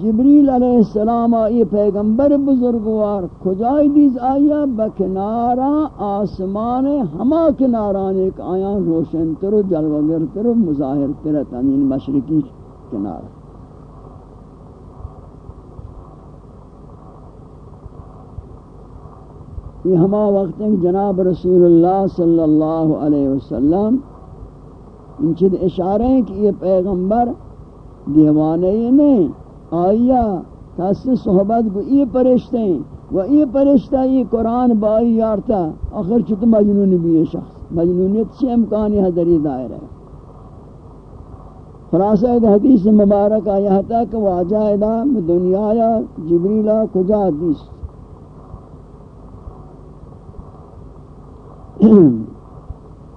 جبریل علیہ السلام آئی پیغمبر بزرگوار کجائی دیز آیا؟ بکنارا آسمان ہما کناران ایک آیا روشن تر جلوگر تر مظاہر ترتا یعنی مشرقی کنارا یہ ہما وقت جناب رسول اللہ صلی اللہ علیہ وسلم ان چیز اشارے ہیں کہ یہ پیغمبر دیوانے یہ نہیں آئیا کسی صحبت کو یہ پرشتے ہیں و یہ پرشتہ یہ قرآن بائی یارتا، آخر چھتا مجنون بھی یہ شخص، مجنونیت چی امکانی حضری دائر ہے۔ خلاصہ حدیث مبارک آیا تھا کہ واجہ ادا دنیا یا جبریلہ کجا حدیث؟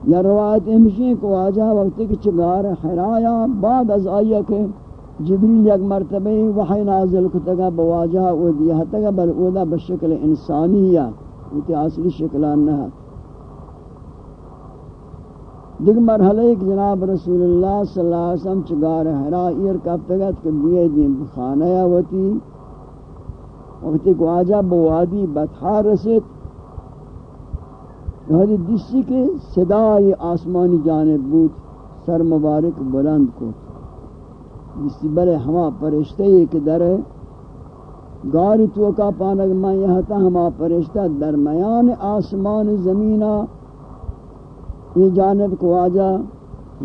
یا روایت ہمشی کو آجا وقت کی چگار حرایا بعد از آیا کہ جبریل یک مرتبہ وحی نازل کتگا بواجہ او دیا تگا بل اودا بشکل انسانیہ اوتی اصلی شکلان نہ دیکھ مرحلہ ایک جناب رسول اللہ صلی اللہ علیہ وسلم چگار حرا ایر کہ بیئے دین خانہ وتی وقتی کو آجا بوادی بطحار رسید۔ یعنی دسی کے صدای آسمانی جانب بود، سر مبارک بلند کو دسی بلے ہما پرشتے ایک در گاری تو کا پانک میں یہاں تا ہما پرشتہ درمیان آسمان زمینہ یہ جانب کو آجا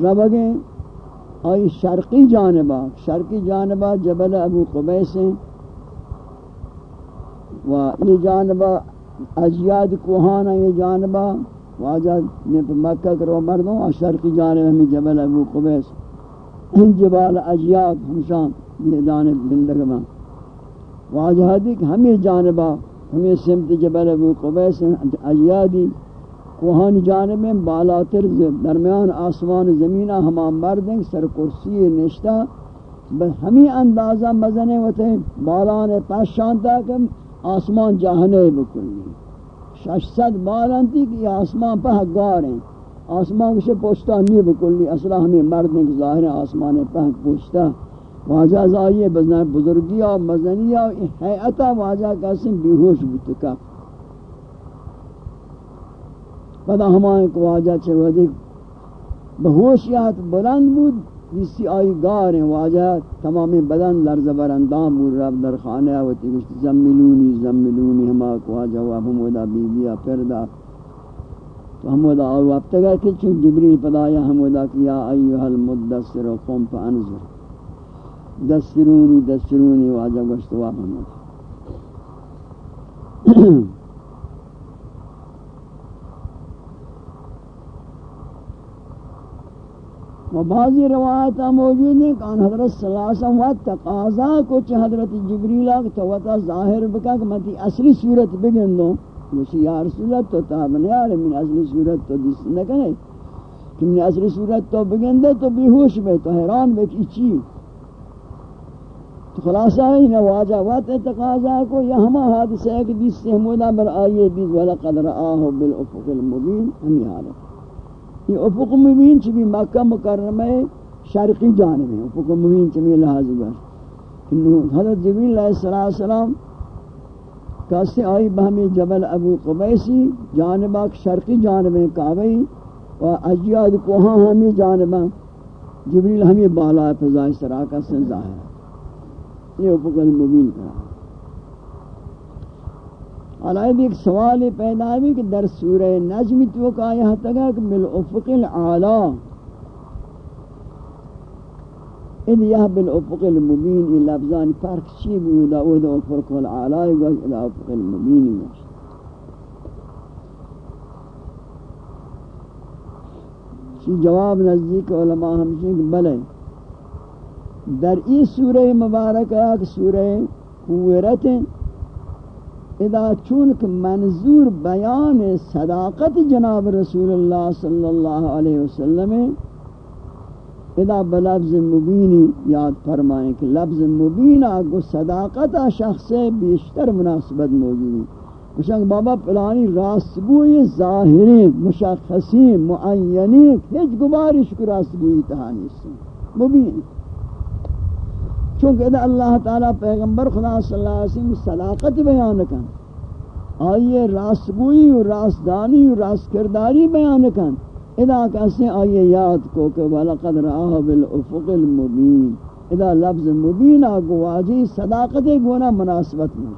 ربگیں آئی شرقی جانبہ شرقی جانبہ جبل ابو قبیس ہیں۔ و یہ جانبہ اجیاد کوہانا یہ جانبہ واجہ نے مکہ کرو مردوں اور شرقی جانب ہمیں جبل ابو قبیس. ان جبال اجیاد ہمشان یہ جانب بندگمہ واجہ دیکھ ہمیں جانبہ ہمیں سمت جبل ابو قبیس اجیادی کوہانی جانب میں بالاتر درمیان آسمان زمینہ ہما مردیں سر کرسی نشتہ بس ہمیں اندازہ مزنے ہوتے بالان پاشانتا کہ آسمان جہنے بکلی۔ شش ست بالانتی کہ آسمان پہ گار ہیں آسمان سے پوچھتا نہیں بکلی۔ اصلا ہمیں مرد ہیں کہ ظاہر آسمان پہ پوچھتا۔ واجہ زائیے بزنہ بزرگیہ و مزنیہ و حیعتا واجہ کسیم بیہوش بتکا پدا ہمائیں کو واجہ چھے ودک بہوشیات بلند بود۔ جسی آئی گار ہیں واجہ تمامی بدن لرز برندام بود، رب در خانہ آوتی کچھ زملونی زملونی ہما کو واجہ واب حمودہ بی بیا پردا تو حمودہ آئی اب تگا کہ چون جبریل پدایا حمودہ کیا ایوہ المدسر و قوم پا انظر دسرونی دسرونی واجہ گوشت واب حمودہ و بعضی روایت موجود ہیں کہ حضرت صلی اللہ علیہ وسلم وقت تقاضا کچھ حضرت جبریل کہ تو وتا ظاہر بکا کہ متی اصلی صورت بگن دو مجھے یا رسول اللہ تو تاب نہیں آرے من اصلی صورت تو دیس نہ کنے کہ من اصلی صورت تو بگن دے تو بیہوش بے تو حیران بے کی چی؟ تو خلاصہ ہے انہیں واجہ وقت تقاضا کو یہ ہما حادثہ ہے کہ دیس سے حمودہ بر آئیے دیس وَلَقَدْ رَآهُ بِالْأُفُقِ الْمُبِينَ ہمیں حالت. یہ افق مبین چبی مکہ مکرمہ شرقی جانب ہے افق مبین چبی لحاظ بر حضرت جبریل علیہ السلام کہتے آئی بہمی جبل ابو قبیسی جانبہ، شرقی جانب ہے کعبی و اجیاد کوہاں ہمیں جانبہ۔ جبریل ہمیں بالا فضائی سراکہ سے ظاہر ہے۔ یہ افق المبین کرا علائد ایک سوال پیدا ہوئی کہ در سورہ نجم تو کا یہاں تگا کہ بالافق العالی۔ اذ یہ بالافق المبین، یہ لفظان فرق چی بودا او دا افق العالی گوش الى افق المبین گوش چی جواب نزدیک علماء ہمشہ کہ بلے، در ای سورہ مبارکہ، سورہ قویرت ادا چونک منظور بیان صداقت جناب رسول اللہ صلی اللہ علیہ وسلم ادا بلفظ مبینی یاد فرمائیں کہ لفظ مبین آگو صداقت شخص بیشتر مناسبت موجود مشانک بابا پلانی راستگوی ظاہری، مشخصی، معینی، ہیچ گبارش کو راستگوی تہانی سے۔ مبین۔ چونکہ اللہ تعالیٰ پیغمبر خدا صلی اللہ علیہ وسلم صداقت بیان کن۔ آئیے راستگوئی و راستدانی و راست کرداری بیان کن۔ ادا کیسے آئیے یاد کو کہ وَلَقَدْ رَآهُ بِالْأُفُقِ الْمُبِينِ ادا لفظ مبین آگو واجی صداقت گونا مناسبت میں۔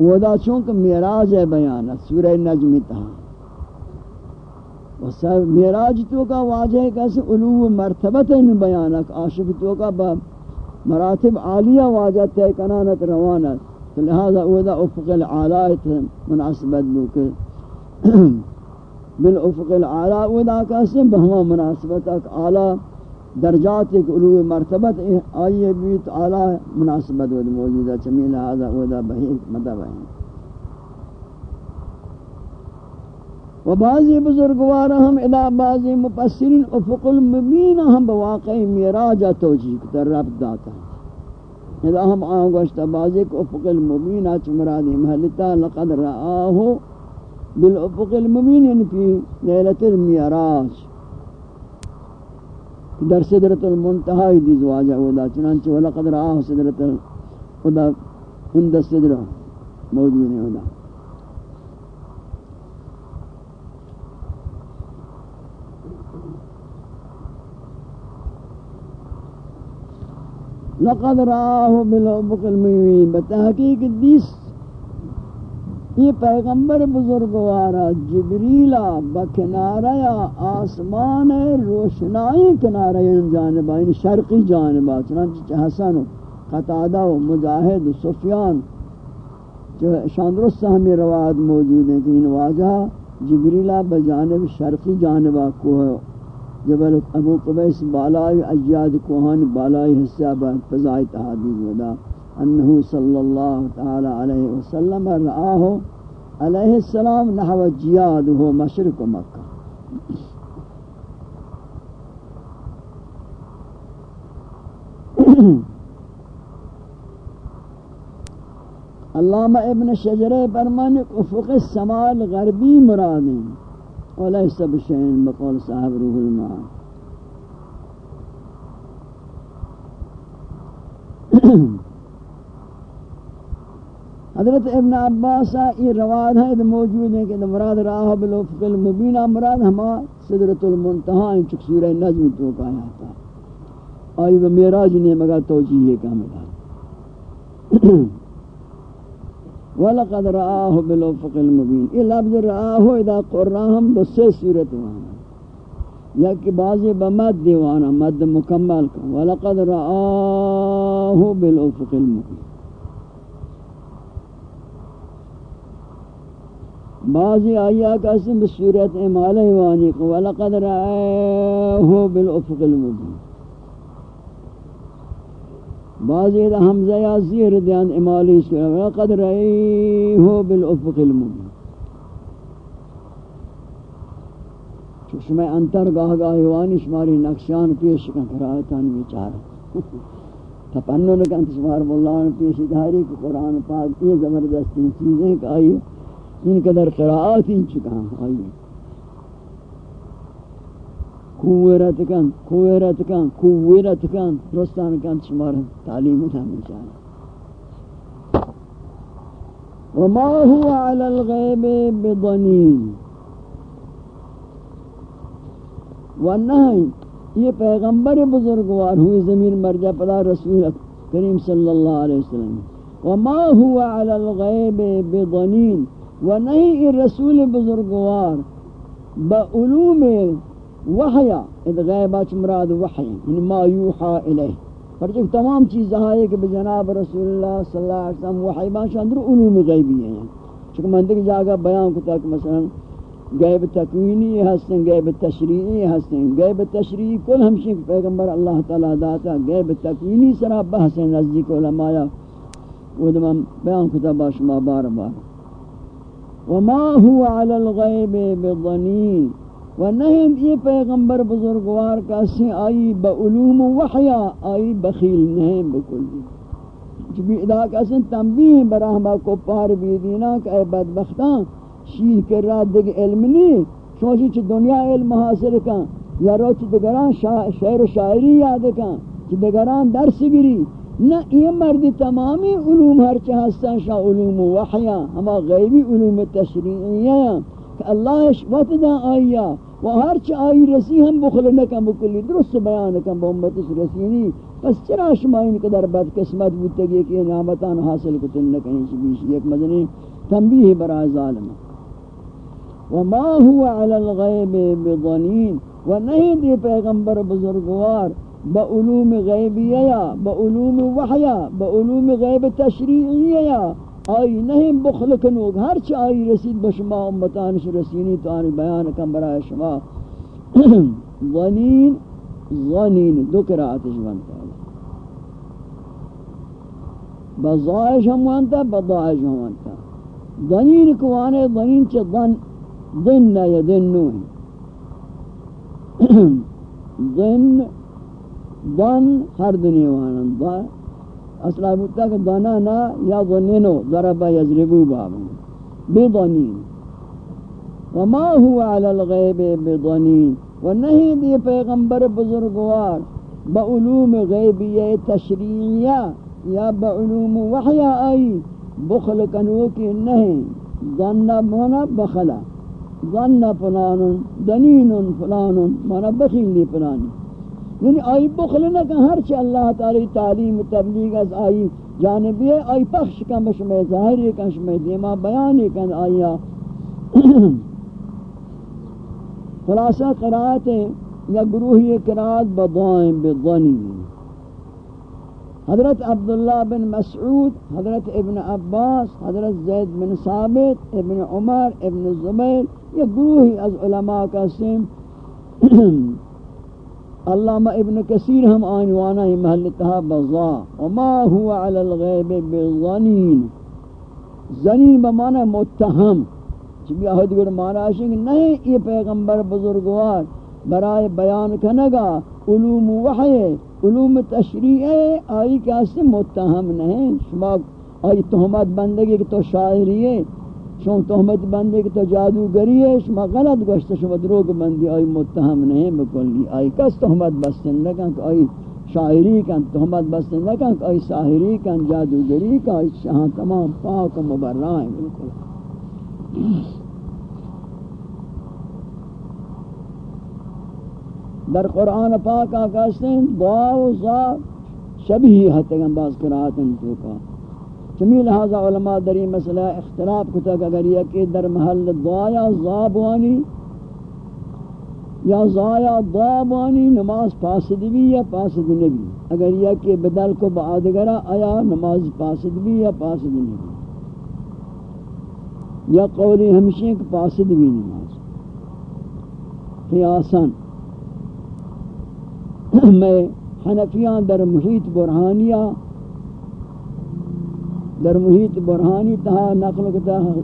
ودا چونکہ میراج ہے بیانت سورہ نجم تہا و میراج تو کا واجہ ہے کیسے علو مرتبت ان بیانک عاشق تو کا با مراتب عالیہ واجہ تے کنانت روانت لہذا ودا افق العالات مناسبت بوکے بالافق العالی ودا کیسے بہما مناسبت اک اعلی درجات ایک علو مرتبت آئیے بیت اعلی مناسبت موجودہ چمیل هذا ودا بہی مدب ہے و بعضی بزرگوار ہم ادا بعضی مفسرین افق المبین ہم بواقع میراج توجیہ در رب داتا ادا ہم آن گوشتا بعضی کو افق المبین اچ مرادی محلتا لقد رآہو بالافق المبین یعنی فی لیلت المیراج. در صدرت المنتہائی دیز واجہ ودا، چنانچہ ولقد رآہو صدرت الودا ہند صدرہ موجود ہے ودا. لقد راہ بالعبق المبین بتحقیق دیس. یہ پیغمبر بزرگوارا جبریلا بکنارہ آسمان روشنائی کنارہ جانبا یعنی شرقی جانبا چنانچہ حسن و قطادہ و مجاہد و سفیان جو شاندرست ہمیں روایت موجود ہیں کہ ان واجہ جبریلا بجانب شرقی جانبا کو ہے۔ جبل ابو قبیس بالائی اجیاد کوہان بالائی حصہ با فضائی تحادیث ودا انہو صلی اللہ تعالی علیہ وسلم رآہو علیہ السلام نحو جیاد ہو مشرق مکہ علامہ ابن شجرہ فرمانے افق السمال غربی مرادیں وليس بشيء بقول صاحب روح المعان حضرت ابن عباس یہ روایت ہے موجود ہے کہ مراد راہ بالافق المبین مراد ہما صدرت المنتہا، ان چک سورہ نجم تو کا آتا آئی وہ معراج نے مگا توجیہ کا ملا وَلَقَدْ رَآهُ بِالْأُفُقِ الْمُبِينِ. یہ لفظ رآہو اذا قرآن ہم دو سے صورت وانا یا کہ بعضی بمد دیوانا مد مکمل کا. وَلَقَدْ رَآهُ بِالْأُفُقِ الْمُبِينِ. بعضی آیا کا اسم بصورت امالہ وانی کو. وَلَقَدْ رَآهُ بِالْأُفُقِ الْمُبِينِ. بعضی دا حمزہ یا زیر دیان امالی سورہ وَقَدْ رَئِيهُ بِالْأُفُقِ الْمُبِينِ چشمہ انتر گاہ گاہ وانی شماری نقشان پیش کن کرایتان بیچارا تپنن کن تشمار مولان پیش داری کہ قرآن پاک یہ زبردستی چیزیں کہ آئی، ان قدر قرآت ان چکا آئیے کوورت کن کوورت کن کوورت کن درستان کن شمار تعلیم ہمیں چاہیے وما هو على الغيب بضنين والنهي یہ پیغمبر بزرگوار ہوئی زمین مرجع پدا رسول کریم صلی اللہ علیہ وسلم وما هو على الغیب بضنین و نہیں رسول بزرگوار با علوم وحیا اد غیبات مراد وحی یعنی ما یوحا الیہ۔ پر جو تمام چیز ہے ہاں کہ بجناب رسول اللہ صلی اللہ علیہ وسلم وحی باش اندر علوم غیبی ہیں۔ چونکہ مندر جاگا بیان کو تک مثلا غیب تکوینی ہستیں غیب تشریعی ہستیں غیب تشریعی کل ہمشی پیغمبر اللہ تعالی داتا، غیب تکوینی سرا بحث نزدیک علماء۔ وہ دمان بیان کو تک شما بار بار۔ وما هو على الغیب بضنین۔ و نہیں یہ پیغمبر بزرگوار کا سے آئی با علوم وحیا، آئی بخیل نہیں بکلی چبی ادا کا سن تنبیہ براہما کو پار بھی دینا کہ اے بدبختان، شیر کے رات دیکھ علم نہیں چونچہ چھ دنیا علم حاصل کن یا رو چھ دگران شعر و شاعری یاد کن چھ دگران درس گری نہ یہ مرد تمامی علوم ہر چہستان شاہ علوم وحیا، ہما غیبی علوم تشریعیہ، کہ اللہ وقت دا آیا و ہر آئی رسی ہم بخل نکم بکلی، درست بیان نکم با امتش رسی پس چرا شما ان قدر بد قسمت بودتے گئے کہ نعمتان حاصل کتن نکنی چبیش ایک مدنی تنبیہ برای ظالم. وما هو على الغیب بضنین. و نہیں دی پیغمبر بزرگوار، با علوم غیبیہ یا، با علوم وحیہ با علوم غیب تشریعیہ یا. آئی نہیں بخل کنوگ ہر چی آئی رسید بشما امتانش رسینی تو آنی بیان کم برای شما۔ ظنین ظنین، دو کراتش بنتا ہے بضائش ہم وانتا بضائش ہم وانتا۔ ظنین کوانے، ظنین چی ظن ظن یا ظنو ہیں ظن ظن، ہر دنیا وانا اصلا بودتا کہ دانا یا ظنینو ضربا یزربو بابا بضنین وما هو على الغیب بضنین و نہیں دی پیغمبر بزرگوار. با علوم غیبیہ تشریعیہ یا با علوم آئی بخل کنوکی نہیں ظن مونا بخلا ظن فلان، دنین فلان مونا بخیلی فلانی. یعنی آئی بخل نہ کہ ہر چی اللہ تعالی تعلیم تبلیغ از آئی جانبی ہے، آئی پخش کن بشمہ ظاہری کن شمہ دیما بیانی کن آیا خلاصہ قرآت یا گروہی قرآت بضائم بضانی حضرت عبداللہ بن مسعود، حضرت ابن عباس، حضرت زید بن ثابت، ابن عمر، ابن زبیر، یہ گروہی از علماء کا سم علامہ ابن کثیر ہم آنوانا ہی محل تہا بضا وما هو على الغیب بظنین زنین بمانا متہم۔ چبی آہد گر مانا آشنگ نہیں، یہ پیغمبر بزرگوار برائے بیان کنگا۔ علوم وحی، علوم تشریع آئی کیسے متہم نہیں؟ شما، آئی تہمت بندگی کہ تو شاعری ہے۔ شما تہمت بندے کہ تو جادوگری ہے شما غلط گوشت شما دروگ بندی آئی متہم نہیں بکلی آئی کس تہمت بستن لکن کہ آئی شاعری کن تہمت بستن لکن کہ آئی ساحری کن، جادوگری کا آئی شہاں تمام پاک و مبرہ ہیں بالکل در قرآن پاک آکاستے ہیں دعا و ضا شبیہ حتی گم باز قرآتن تو کا چمی لہذا علماء در مسئلہ اختلاف کتا کہ اگر یہ کہ در محل دعا یا ضابوانی یا ضایا دعابانی نماز پاسد بھی یا پاسد نبی اگر یہ کہ بدل کو بعدگرہ آیا نماز پاسد بھی یا پاسد نبی یا قولی ہمشی کہ پاسد بھی نماز. قیاساً. میں حنفیان در محیط برحانیہ در محیط برحانی تہا نقل کتا ہاں۔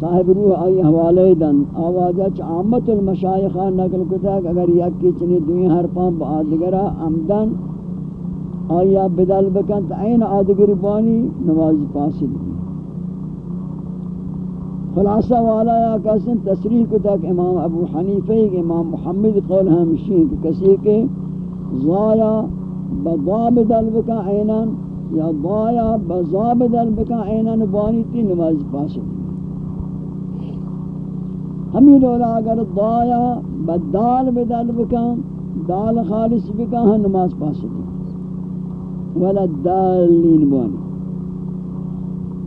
صاحب روح آئی حوالے دن۔ آوازہ عامت المشایخہ نقل کتا اگر یک کی چنی دوئی حرفان با آدگرہ عمدن آیا بدل بکن تا این آدگر بانی نماز پاسد بھی خلاصہ والا یا کسن تصریح کتا کہ امام ابو حنیفہ امام محمد قول ہمشین کہ کسی کے ضایا بضاب دل بکن اینان۔ یا ضایا بضاب دل بکا اینان بانی تی نماز پاسد ہمیں دولا اگر ضایا بدال بدل بکا، دال خالص بکا، ہم نماز پاسد ولا دالین بانی.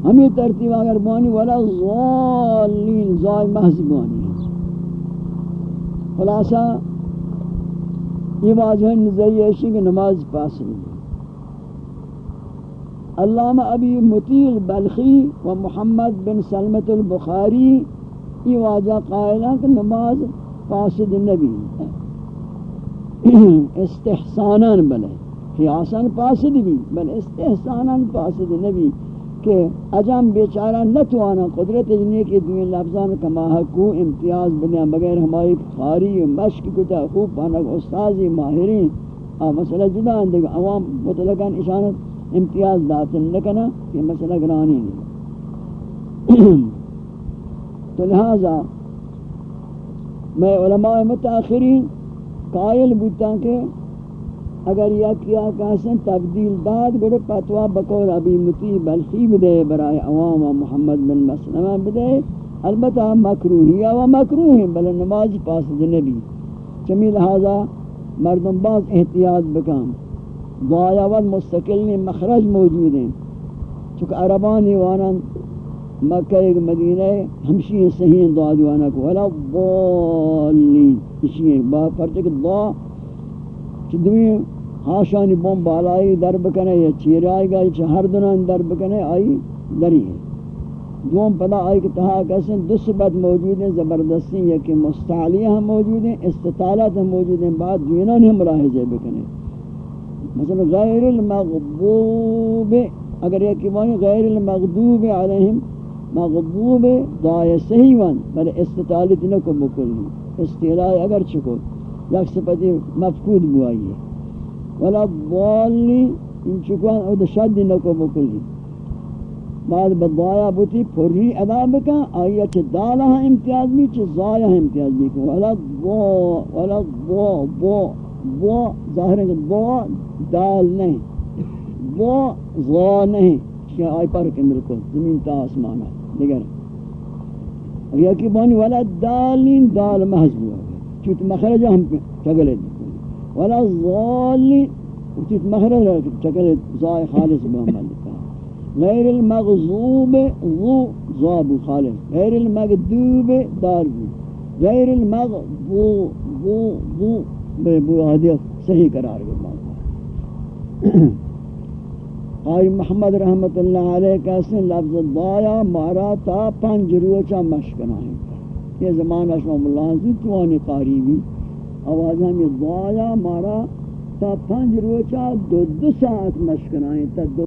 ہمیں ترتیب اگر بانی، ولا ظالین زائی محض بانی. خلاصہ، یہ واضح نظریہ ہے کہ نماز پاسد علامہ ابی مطیع بلخی و محمد بن سلمت البخاری، یہ واجہ قائلہ کہ نماز فاسد نبی استحسانا بلے خیاساً فاسد بھی بل استحسانا فاسد نبی کہ اجام بیچارہ نتوانا قدرت جنی کے دوئے لفظان کما حقو امتیاز بنیا بغیر ہماری خاری و مشک کتا، خوب پانک استازی ماہرین آہ مسئلہ جدا اندے عوام مطلقاً اشانت امتیاز داتن نکنا یہ مسئلہ گرانی نہیں تو لہذا میں علماء متاخرین قائل بودتا کہ اگر یہ کیا کہاسن تبدیل داد گڑے پتوا بکور ابی متی بلخی بدے برای عوام محمد بن مسلمہ بدے البتہ مکروہی و مکروہ بل نماز پاس نبی چمی لہذا مردم باز احتیاط بکام دعایا ود مستقل مخرج موجود ہیں۔ چونکہ عربانی وانان مکہ ایک مدینہ ہمشی صحیح دعا جوانا کو۔ ولا ضالین اسی ہے با پرچہ کہ دعا چھ ہاشانی بوم بالائی در بکنے یا چیر آئی گا چھ ہر دنان در بکنے آئی دری ہے۔ دوم پدا آئی کہ تہا کیسے دو صبت موجود ہیں، زبردستی یا کہ مستعلیہ ہم موجود ہیں، استطالت ہم موجود ہیں، بعد دوینان ہم ملاحظے بکنے۔ مثلا غیر المغضوب، اگر یہ کہ غیر المغضوب علیہم، مغضوب دعائے صحیح وان بل استطالت نہ کو بکلی استعلاء اگر چکو، یک سپتی مفقود بوائی ولا الضالی ان چکوان او دا شد نہ کو بکلی بعد بدعایا بوتی پوری ادا بکا آیا چھ دالا ہاں امتیاز بھی چھ زایا ہاں امتیاز بھی ولا الضا ولا الضا بو بو ظاہر ہے کہ دال نہیں بو ضا نہیں کہ آئی پر کے ملکل زمین تا آسمانہ دیگر۔ اگر کی بانی ولا دالین دال محض ہوا چوت مخرج ہم چگلے ولا ظالین چوت مخرج چگلے زائے خالص بہم غیر المغضوب ضو ضاب خالص۔ غیر المغضوب دار غیر المغضوب ضو ضو بے بو صحیح قرار گئے۔ آئی محمد رحمت اللہ علیہ کہتے لفظ دایا مارا تا پنج روچا مشکنا ہے یہ زمانہ شما ملازم توانی قاریبی آواز ہمیں دایا مارا تا پنج روچا، دو دو ساعت مشکنا ہے تا دو